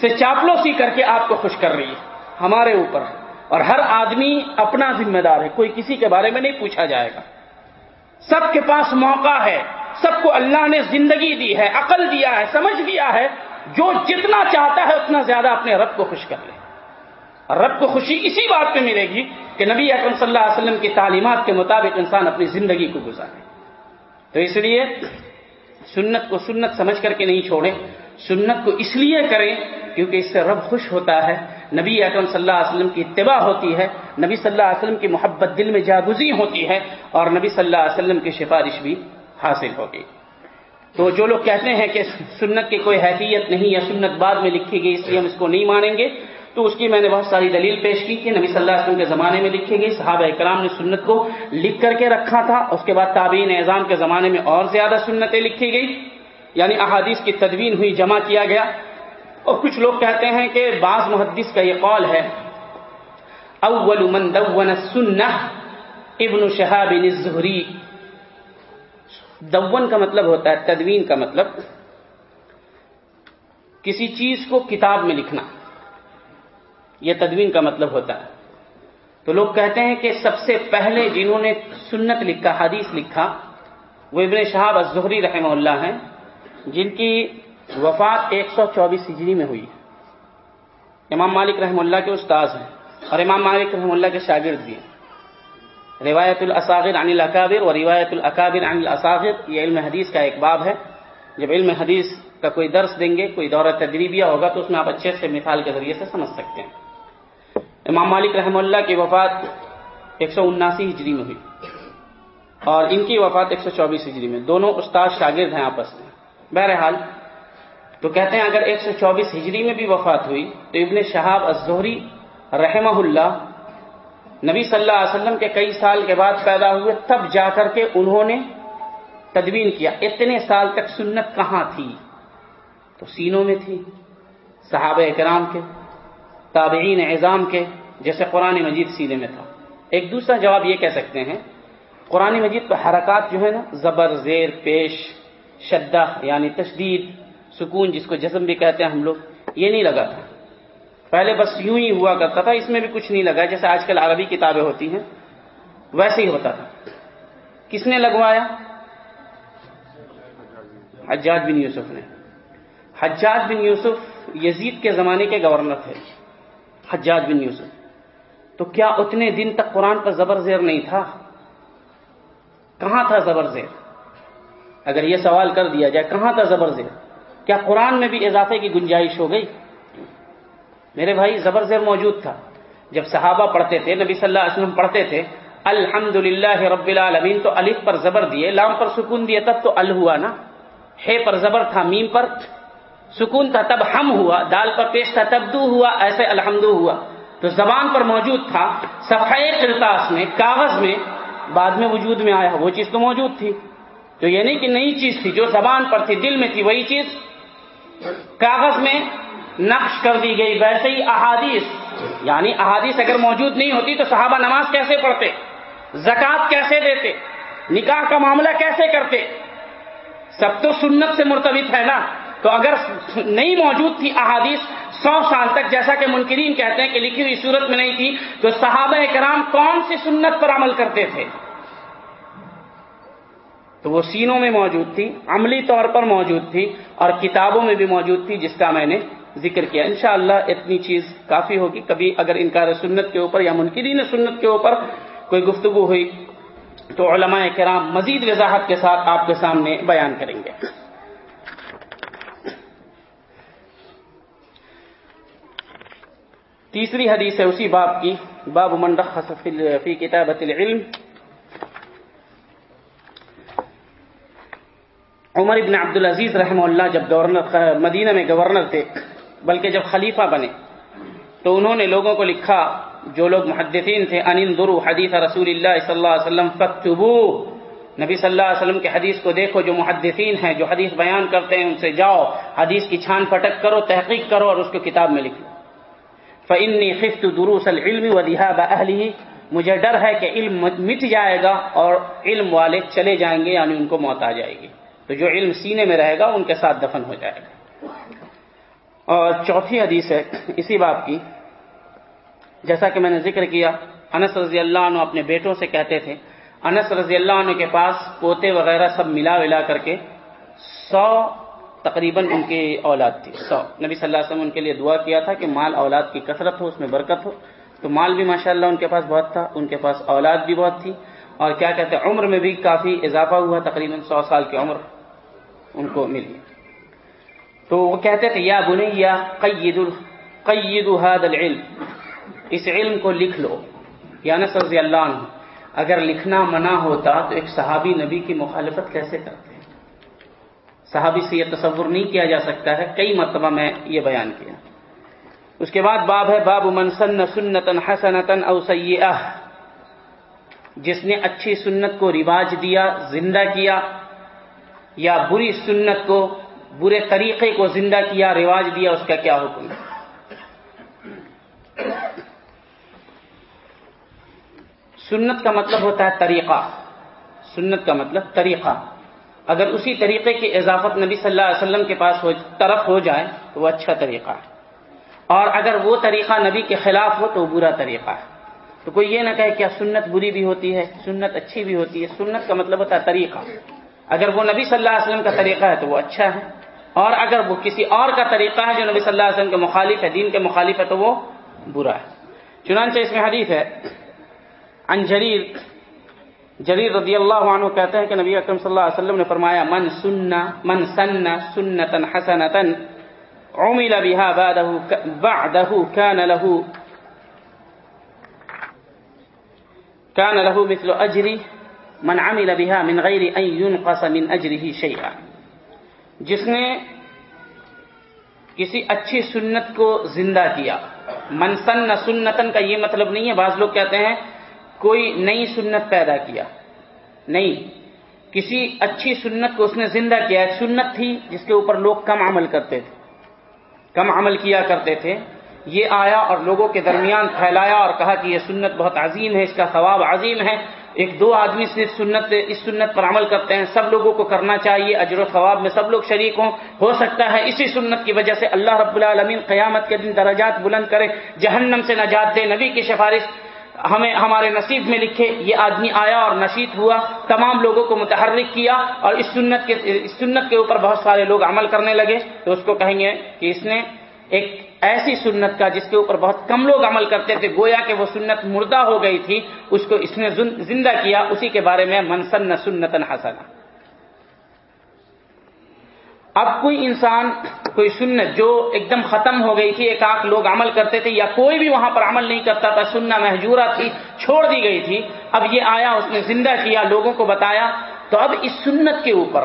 سے چاپلوسی کر کے آپ کو خوش کر رہی ہے۔ ہمارے اوپر اور ہر آدمی اپنا ذمہ دار ہے، کوئی کسی کے بارے میں نہیں پوچھا جائے گا۔ سب کے پاس موقع ہے، سب کو اللہ نے زندگی دی ہے، عقل دیا ہے، سمجھ دیا ہے، جو جتنا چاہتا ہے، اتنا زیادہ اپنے رب کو خوش کر لے۔ اور رب کو خوشی اسی بات پہ ملے گی کہ نبی اکرم صلی اللہ علیہ وسلم کی تعلیمات کے مطابق انسان اپنی زندگی کو گزارے۔ تو اس لیے سنت کو سنت سمجھ کر کے نہیں چھوڑیں، سنت کو اس لیے کریں کیونکہ اس سے رب خوش ہوتا ہے، نبی اکرم صلی اللہ علیہ وسلم کی اتباع ہوتی ہے، نبی صلی اللہ علیہ وسلم کی محبت دل میں جاگزی ہوتی ہے اور نبی صلی اللہ علیہ وسلم کی سفارش بھی حاصل ہوگی۔ تو جو لوگ کہتے ہیں کہ سنت کی کوئی حیثیت نہیں یا سنت بعد میں لکھی گئی اس لیے ہم اس کو نہیں مانیں گے تو اس کی میں نے بہت ساری دلیل پیش کی کہ نبی صلی اللہ علیہ وسلم کے زمانے میں لکھی گئی، صحابہ اکرام نے سنت کو لکھ کر کے رکھا تھا۔ اس کے بعد تابعین اعظام کے زمانے میں اور زیادہ سنتیں لکھی گئی۔ یعنی احادیث کی تدوین ہوئی، جمع کیا گیا۔ اور کچھ لوگ کہتے ہیں کہ بعض محدث کا یہ قول ہے، اول من دون السنہ ابن شہاب الزہری۔ دون کا مطلب ہوتا ہے، تدوین کا مطلب۔ کسی چیز کو کتاب میں لکھنا۔ یہ تدوین کا مطلب ہوتا ہے۔ تو لوگ کہتے ہیں کہ سب سے پہلے جنہوں نے سنت لکھا، حدیث لکھا، وہ ابن شہاب الزہری رحمہ اللہ ہیں، جن کی وفات ایک سو چوبیس ہجری میں ہوئی امام مالک رحم اللہ کے استاذ ہیں اور امام مالک رحم اللہ کے شاگرد بھی ہیں۔ روایت الاصاغر عن الاکابر اور روایت الاکابر عن الاصاغر، یہ علم حدیث کا ایک باب ہے۔ جب علم حدیث کا کوئی درس دیں گے، کوئی دورہ تدریبیہ ہوگا، تو اس میں آپ اچھے سے مثال کے ذریعے سے سمجھ سکتے ہیں۔ امام مالک رحم اللہ کی وفات ایک سو اناسی ہجری میں ہوئی اور ان کی وفات ایک سو چوبیس ہجری میں۔ دونوں استاد شاگرد ہیں آپس میں۔ بہرحال تو کہتے ہیں اگر ایک سو چوبیس ہجری میں بھی وفات ہوئی تو ابن شہاب الزہری رحمہ اللہ نبی صلی اللہ علیہ وسلم کے کئی سال کے بعد پیدا ہوئے، تب جا کر کے انہوں نے تدوین کیا۔ اتنے سال تک سنت کہاں تھی؟ تو سینوں میں تھی، صحابہ اکرام کے۔ تابعین اعظام کے، جیسے قرآن مجید سینے میں تھا۔ ایک دوسرا جواب یہ کہہ سکتے ہیں، قرآن مجید پہ حرکات جو ہے نا، زبر، زیر، پیش، شدہ یعنی تشدید، سکون، جس کو جسم بھی کہتے ہیں ہم لوگ، یہ نہیں لگا تھا۔ پہلے بس یوں ہی ہوا کرتا تھا، اس میں بھی کچھ نہیں لگا، جیسے آج کل عربی کتابیں ہوتی ہیں، ویسے ہی ہوتا تھا۔ کس نے لگوایا؟ حجاج بن یوسف نے۔ حجاج بن یوسف یزید کے زمانے کے گورنر تھے۔ حجاج بن یوسف۔ تو کیا اتنے دن تک قرآن پر زبر زیر نہیں تھا؟ کہاں تھا زبر زیر؟ اگر یہ سوال کر دیا جائے، کہاں تھا زبر زیر؟ کیا قرآن میں بھی اضافے کی گنجائش ہو گئی؟ میرے بھائی، زبر زیر موجود تھا۔ جب صحابہ پڑھتے تھے، نبی صلی اللہ علیہ وسلم پڑھتے تھے الحمد للہ رب العالمین، تو الف پر زبر دیے، لام پر سکون دیے، تب تو ال ہوا نا۔ ہے پر زبر تھا، میم پر سکون تھا تب ہم ہوا، دال پر پیش تھا تب دو ہوا، ایسے الحمد ہوا۔ تو زبان پر موجود تھا صفحے کرتاس میں، کاغذ میں، بعد میں وجود میں آیا، وہ چیز تو موجود تھی۔ تو یہ نہیں کہ نئی چیز تھی، جو زبان پر تھی، دل میں تھی، وہی چیز۔ کاغذ میں نقش کر دی گئی، ویسے ہی احادیث۔ یعنی احادیث اگر موجود نہیں ہوتی تو صحابہ نماز کیسے پڑھتے؟ زکوٰۃ کیسے دیتے؟ نکاح کا معاملہ کیسے کرتے؟ سب تو سنت سے مرتبط ہے نا۔ تو اگر نہیں موجود تھی احادیث سو سال تک، جیسا کہ منکرین کہتے ہیں کہ لکھی ہوئی صورت میں نہیں تھی، تو صحابہ کرام کون سی سنت پر عمل کرتے تھے؟ تو وہ سینوں میں موجود تھی، عملی طور پر موجود تھی اور کتابوں میں بھی موجود تھی، جس کا میں نے ذکر کیا۔ انشاءاللہ اتنی چیز کافی ہوگی۔ کبھی اگر انکار سنت کے اوپر یا منکرین سنت کے اوپر کوئی گفتگو ہوئی، تو علماء کرام مزید وضاحت کے ساتھ آپ کے سامنے بیان کریں گے۔ تیسری حدیث ہے اسی باب کی، باب من رخص فی کتابت العلم۔ عمر ابن عبد العزیز رحمہ اللہ جب گورنر، مدینہ میں گورنر تھے، بلکہ جب خلیفہ بنے، تو انہوں نے لوگوں کو لکھا، جو لوگ محدثین تھے، ان درو حدیث رسول اللہ صلی اللہ علیہ وسلم فتبو نبی صلی اللہ علیہ وسلم کے حدیث کو دیکھو، جو محدثین ہیں، جو حدیث بیان کرتے ہیں، ان سے جاؤ، حدیث کی چھان پھٹک کرو، تحقیق کرو اور اس کو کتاب میں لکھو۔ فنی خفت دروس العلم و دہاب اہلی مجھے ڈر ہے کہ علم مٹ جائے گا اور علم والے چلے جائیں گے یعنی ان کو موت آ جائے گی۔ تو جو علم سینے میں رہے گا، ان کے ساتھ دفن ہو جائے گا۔ اور چوتھی حدیث ہے، اسی بات کی۔ جیسا کہ میں نے ذکر کیا، انس رضی اللہ عنہ اپنے بیٹوں سے کہتے تھے، انس رضی اللہ عنہ کے پاس پوتے وغیرہ سب ملا ولا کر کے سو تقریباً ان کی اولاد تھی۔ سو نبی صلی اللہ علیہ وسلم ان کے لیے دعا کیا تھا کہ مال اولاد کی کثرت ہو، اس میں برکت ہو۔ تو مال بھی ماشاء اللہ ان کے پاس بہت تھا، ان کے پاس اولاد بھی بہت تھی۔ اور کیا کہتے ہیں، عمر میں بھی کافی اضافہ ہوا، تقریباً سو سال کی عمر ان کو ملی۔ تو وہ کہتے تھے، یا بنیا قید قید العلم، اس علم کو لکھ لو۔ یا رضی اللہ عنہ، اگر لکھنا منع ہوتا تو ایک صحابی نبی کی مخالفت کیسے کرتے؟ صحابی سے یہ تصور نہیں کیا جا سکتا ہے، کئی مرتبہ میں یہ بیان کیا۔ اس کے بعد باب ہے، باب منسن سنتن حسنتن او سیئہ۔ جس نے اچھی سنت کو رواج دیا، زندہ کیا، یا بری سنت کو، برے طریقے کو زندہ کیا، رواج دیا، اس کا کیا حکم؟ ہے سنت کا مطلب ہوتا ہے طریقہ۔ سنت کا مطلب طریقہ۔ اگر اسی طریقے کی اضافت نبی صلی اللہ علیہ وسلم کے پاس ہو طرف ہو جائے تو وہ اچھا طریقہ ہے۔ اور اگر وہ طریقہ نبی کے خلاف ہو تو وہ برا طریقہ ہے۔ تو کوئی یہ نہ کہے کیا سنت بری بھی ہوتی ہے، سنت اچھی بھی ہوتی ہے۔ سنت کا مطلب ہوتا ہے طریقہ۔ اگر وہ نبی صلی اللہ علیہ وسلم کا طریقہ ہے تو وہ اچھا ہے۔ اور اگر وہ کسی اور کا طریقہ ہے جو نبی صلی اللہ علیہ وسلم کے مخالف ہے، دین کے مخالف ہے، تو وہ برا ہے۔ چنانچہ اس میں حدیث ہے ان جریر جریر رضی اللہ عنہ کہتے ہیں کہ نبی اکرم صلی اللہ علیہ وسلم نے فرمایا، من سننا من سن سنتا حسنتا عمل بها بعده بعده كان له كان له مثل اجر من عمل بها من غير ان ينقص من اجره شيئا جس نے کسی اچھی سنت کو زندہ کیا۔ من سن سنتن کا یہ مطلب نہیں ہے۔ بعض لوگ کہتے ہیں کوئی نئی سنت پیدا کیا۔ نہیں، کسی اچھی سنت کو اس نے زندہ کیا ایک سنت تھی جس کے اوپر لوگ کم عمل کرتے تھے۔ کم عمل کیا کرتے تھے۔ یہ آیا اور لوگوں کے درمیان پھیلایا اور کہا کہ یہ سنت بہت عظیم ہے، اس کا ثواب عظیم ہے۔ ایک دو آدمی صرف سنت، اس سنت پر عمل کرتے ہیں۔ سب لوگوں کو کرنا چاہیے، اجر و ثواب میں سب لوگ شریک ہوں۔ ہو سکتا ہے اسی سنت کی وجہ سے اللہ رب العالمین قیامت کے دن درجات بلند کرے، جہنم سے نجات دے، نبی کی سفارش۔ ہمیں ہمارے نصیب میں لکھے، یہ آدمی آیا اور نشید ہوا، تمام لوگوں کو متحرک کیا اور اس سنت کے، اس سنت کے اوپر بہت سارے لوگ عمل کرنے لگے۔ تو اس کو کہیں گے کہ اس نے ایک ایسی سنت کا جس کے اوپر بہت کم لوگ عمل کرتے تھے، گویا کہ وہ سنت مردہ ہو گئی تھی، اس کو اس نے زندہ کیا، اسی کے بارے میں منسن سنتن حسنا۔ اب کوئی انسان، کوئی سنت جو ایک دم ختم ہو گئی تھی، ایک آنکھ لوگ عمل کرتے تھے، یا کوئی بھی وہاں پر عمل نہیں کرتا تھا سننا محجورہ تھی، چھوڑ دی گئی تھی، اب یہ آیا، اس نے زندہ کیا، لوگوں کو بتایا۔ تو اب اس سنت کے اوپر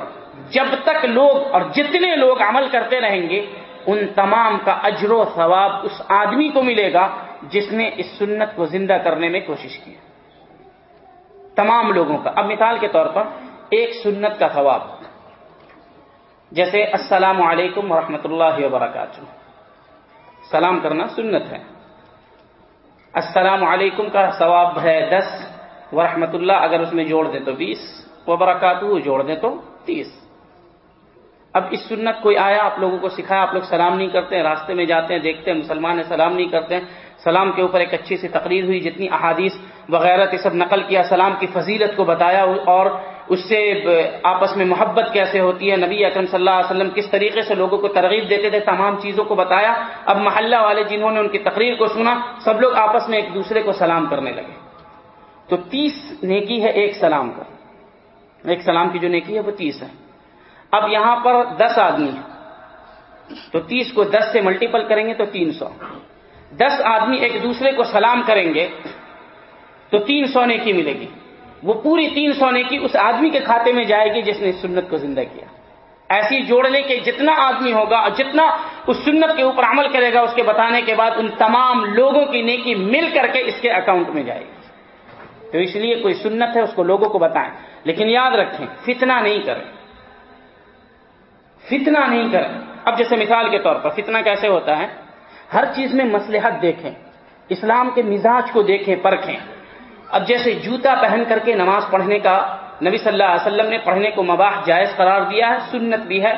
جب تک لوگ اور جتنے لوگ عمل کرتے رہیں گے، ان تمام کا اجر و ثواب اس آدمی کو ملے گا جس نے اس سنت کو زندہ کرنے میں کوشش کی۔ تمام لوگوں کا۔ اب مثال کے طور پر ایک سنت کا ثواب۔ جیسے السلام علیکم ورحمۃ اللہ وبرکاتہ۔ سلام کرنا سنت ہے۔ السلام علیکم کا ثواب ہے دس، ورحمۃ اللہ اگر اس میں جوڑ دیں تو بیس، وبرکاتہ جوڑ دیں تو تیس۔ اب اس سنت کوئی آیا، آپ لوگوں کو سکھایا، آپ لوگ سلام نہیں کرتے ہیں، راستے میں جاتے ہیں، دیکھتے ہیں، مسلمان سلام نہیں کرتے ہیں۔ سلام کے اوپر ایک اچھی سی تقریر ہوئی، جتنی احادیث وغیرہ یہ سب نقل کیا، سلام کی فضیلت کو بتایا اور اس سے آپس میں محبت کیسے ہوتی ہے؟ نبی اکرم صلی اللہ علیہ وسلم کس طریقے سے لوگوں کو ترغیب دیتے تھے؟ تمام چیزوں کو بتایا۔ اب محلہ والے جنہوں نے ان کی تقریر کو سنا، سب لوگ آپس میں ایک دوسرے کو سلام کرنے لگے۔ تو تیس نیکی ہے ایک سلام کا۔ ایک سلام کی جو نیکی ہے وہ تیس ہے۔ اب یہاں پر دس آدمی تو تیس کو دس سے ملٹیپل کریں گے تو تین سو۔ دس آدمی ایک دوسرے کو سلام کریں گے تو تین سو نیکی ملے گی۔ وہ پوری تین سو نیکی اس آدمی کے کھاتے میں جائے گی جس نے سنت کو زندہ کیا۔ ایسی جوڑ لے کہ جتنا آدمی ہوگا اور جتنا اس سنت کے اوپر عمل کرے گا، اس کے بتانے کے بعد ان تمام لوگوں کی نیکی مل کر کے اس کے اکاؤنٹ میں جائے گی۔ تو اس لیے کوئی سنت ہے، اس کو لوگوں کو بتائیں۔ لیکن یاد رکھیں، فتنہ نہیں کریں۔ فتنہ نہیں کریں۔ اب جیسے مثال کے طور پر، فتنہ کیسے ہوتا ہے؟ ہر چیز میں مسلحت دیکھیں۔ اسلام کے مزاج کو دیکھیں، پرکھیں۔ اب جیسے جوتا پہن کر کے نماز پڑھنے کا نبی صلی اللہ علیہ وسلم نے پڑھنے کو مباح جائز قرار دیا ہے، سنت بھی ہے،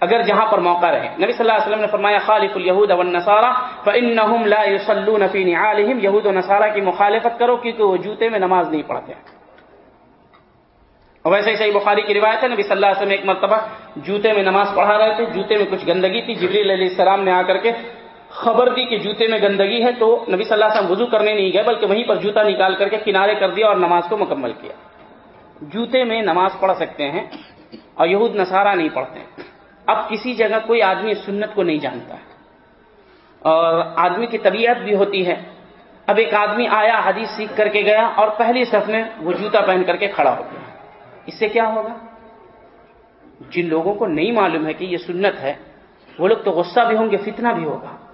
اگر جہاں پر موقع رہے۔ نبی صلی اللہ علیہ وسلم نے فرمایا خالف الیہود والنصارى فانہم لا يصلون یہود و نصارہ کی مخالفت کرو کیونکہ وہ جوتے میں نماز نہیں پڑھتے اور ویسے ہی صحیح بخاری کی روایت ہے، نبی صلی اللہ علیہ وسلم ایک مرتبہ جوتے میں نماز پڑھا رہے تھے، جوتے میں کچھ گندگی تھی۔ جبریل علیہ السلام نے آ کر کے خبر دی کہ جوتے میں گندگی ہے تو نبی صلی اللہ علیہ وسلم وضو کرنے نہیں گئے، بلکہ وہیں پر جوتا نکال کر کے کنارے کر دیا اور نماز کو مکمل کیا۔ جوتے میں نماز پڑھ سکتے ہیں اور یہود نصارہ نہیں پڑھتے۔ اب کسی جگہ کوئی آدمی سنت کو نہیں جانتا۔ ہے اور آدمی کی طبیعت بھی ہوتی ہے۔ اب ایک آدمی آیا، حدیث سیکھ کر کے گیا اور پہلی صف میں وہ جوتا پہن کر کے کھڑا ہو گیا۔ اس سے کیا ہوگا؟ جن لوگوں کو نہیں معلوم ہے کہ یہ سنت ہے، وہ لوگ تو غصہ بھی ہوں گے، فتنہ بھی ہوگا۔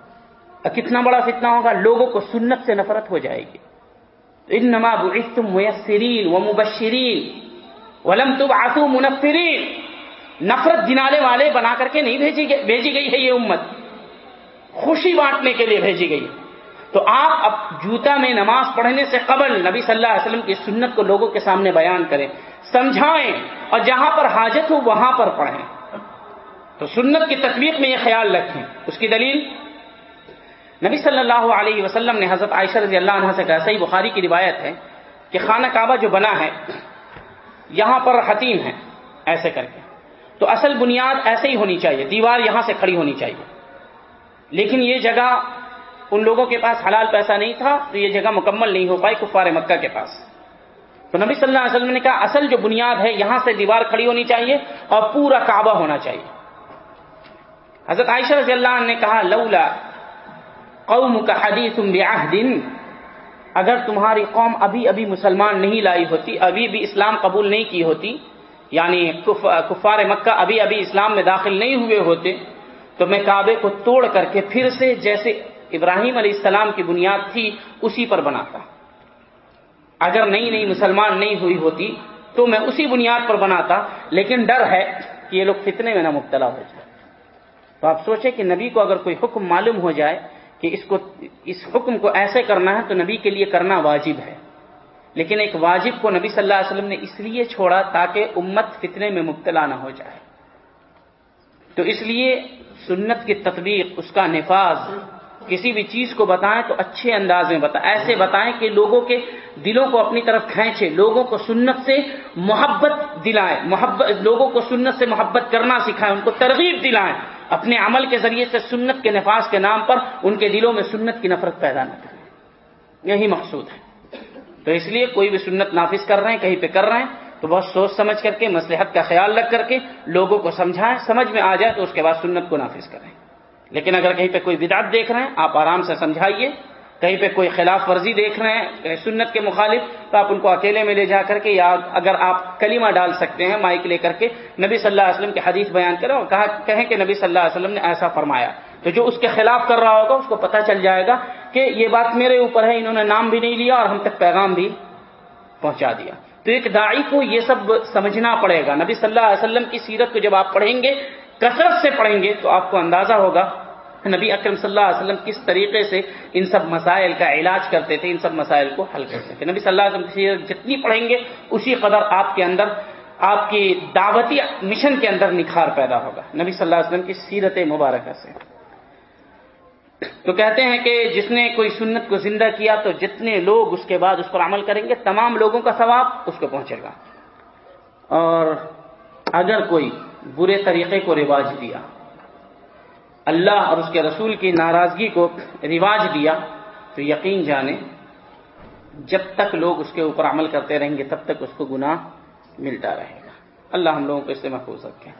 کتنا بڑا فتنہ ہوگا، لوگوں کو سنت سے نفرت ہو جائے گی۔ ان نما میسرین و مبشرین ولم تب منفرین نفرت دنانے والے بنا کر کے نہیں بھیجی گئی بھیجی گئی ہے یہ امت۔ خوشی بانٹنے کے لیے بھیجی گئی۔ تو آپ اب جوتا میں نماز پڑھنے سے قبل نبی صلی اللہ علیہ وسلم کی سنت کو لوگوں کے سامنے بیان کریں، سمجھائیں اور جہاں پر حاجت ہو وہاں پر پڑھیں۔ تو سنت کی تطبیق میں یہ خیال رکھیں۔ اس کی دلیل؟ نبی صلی اللہ علیہ وسلم نے حضرت عائشہ رضی اللہ عنہ سے کہا، صحیح بخاری کی روایت ہے کہ خانہ کعبہ جو بنا ہے، یہاں پر حتیم ہے، ایسے کر کے۔ تو اصل بنیاد ایسے ہی ہونی چاہیے، دیوار یہاں سے کھڑی ہونی چاہیے۔ لیکن یہ جگہ ان لوگوں کے پاس حلال پیسہ نہیں تھا، تو یہ جگہ مکمل نہیں ہو پائی کفار مکہ کے پاس۔ تو نبی صلی اللہ علیہ وسلم نے کہا، اصل جو بنیاد ہے، یہاں سے دیوار کھڑی ہونی چاہیے اور پورا کعبہ ہونا چاہیے۔ حضرت عائشہ رضی اللہ عنہ نے کہا، لولا قوم کا حدیث دن اگر تمہاری قوم ابھی ابھی مسلمان نہیں لائی ہوتی، ابھی بھی اسلام قبول نہیں کی ہوتی یعنی کفار مکہ ابھی ابھی اسلام میں داخل نہیں ہوئے ہوتے، تو میں کعبے کو توڑ کر کے پھر سے جیسے ابراہیم علیہ السلام کی بنیاد تھی، اسی پر بناتا۔ اگر نئی نئی مسلمان نہیں ہوئی ہوتی، تو میں اسی بنیاد پر بناتا، لیکن ڈر ہے کہ یہ لوگ فتنے میں نہ مبتلا ہو جائے۔ تو آپ سوچیں کہ نبی کو اگر کوئی حکم معلوم ہو جائے کہ اس کو اس حکم کو ایسے کرنا ہے تو نبی کے لیے کرنا واجب ہے۔ لیکن ایک واجب کو نبی صلی اللہ علیہ وسلم نے اس لیے چھوڑا تاکہ امت فتنے میں مبتلا نہ ہو جائے۔ تو اس لیے سنت کی تطبیق، اس کا نفاذ، کسی بھی چیز کو بتائیں تو اچھے انداز میں بتائیں۔ ایسے بتائیں کہ لوگوں کے دلوں کو اپنی طرف کھینچے، لوگوں کو سنت سے محبت دلائیں محبت لوگوں کو سنت سے محبت کرنا سکھائیں، ان کو ترغیب دلائیں۔ اپنے عمل کے ذریعے سے سنت کے نفاذ کے نام پر ان کے دلوں میں سنت کی نفرت پیدا نہ کریں۔ یہی مقصود ہے۔ تو اس لیے کوئی بھی سنت نافذ کر رہے ہیں، کہیں پہ کر رہے ہیں، تو بہت سوچ سمجھ کر کے مسلحت کا خیال رکھ کر کے لوگوں کو سمجھائیں، سمجھ میں آ جائے تو اس کے بعد سنت کو نافذ کریں۔ لیکن اگر کہیں پہ کوئی بدعت دیکھ رہے ہیں، آپ آرام سے سمجھائیے۔ کہیں پہ کوئی خلاف ورزی دیکھ رہے ہیں یعنی سنت کے مخالف، تو آپ ان کو اکیلے میں لے جا کر کے یا اگر آپ کلمہ ڈال سکتے ہیں مائک لے کر کے، نبی صلی اللہ علیہ وسلم کے حدیث بیان کریں اور کہا، کہیں کہ نبی صلی اللہ علیہ وسلم نے ایسا فرمایا۔ تو جو اس کے خلاف کر رہا ہوگا، اس کو پتہ چل جائے گا کہ یہ بات میرے اوپر ہے، انہوں نے نام بھی نہیں لیا اور ہم تک پیغام بھی پہنچا دیا۔ تو ایک داعی کو یہ سب سمجھنا پڑے گا۔ نبی صلی اللہ علیہ وسلم کی سیرت کو جب آپ پڑھیں گے، کثرت سے پڑھیں گے، تو آپ کو اندازہ ہوگا نبی اکرم صلی اللہ علیہ وسلم کس طریقے سے ان سب مسائل کا علاج کرتے تھے، ان سب مسائل کو حل کرتے تھے۔ نبی صلی اللہ علیہ وسلم کی سیرت جتنی پڑھیں گے، اسی قدر آپ کے اندر، آپ کی دعوتی مشن کے اندر نکھار پیدا ہوگا۔ نبی صلی اللہ علیہ وسلم کی سیرت مبارکہ سے۔ تو کہتے ہیں کہ جس نے کوئی سنت کو زندہ کیا تو جتنے لوگ اس کے بعد اس پر عمل کریں گے، تمام لوگوں کا ثواب اس کو پہنچے گا۔ اور اگر کوئی برے طریقے کو رواج دیا اللہ اور اس کے رسول کی ناراضگی کو رواج دیا تو یقین جانے جب تک لوگ اس کے اوپر عمل کرتے رہیں گے تب تک اس کو گناہ ملتا رہے گا۔ اللہ ہم لوگوں کو اس سے محفوظ رکھے۔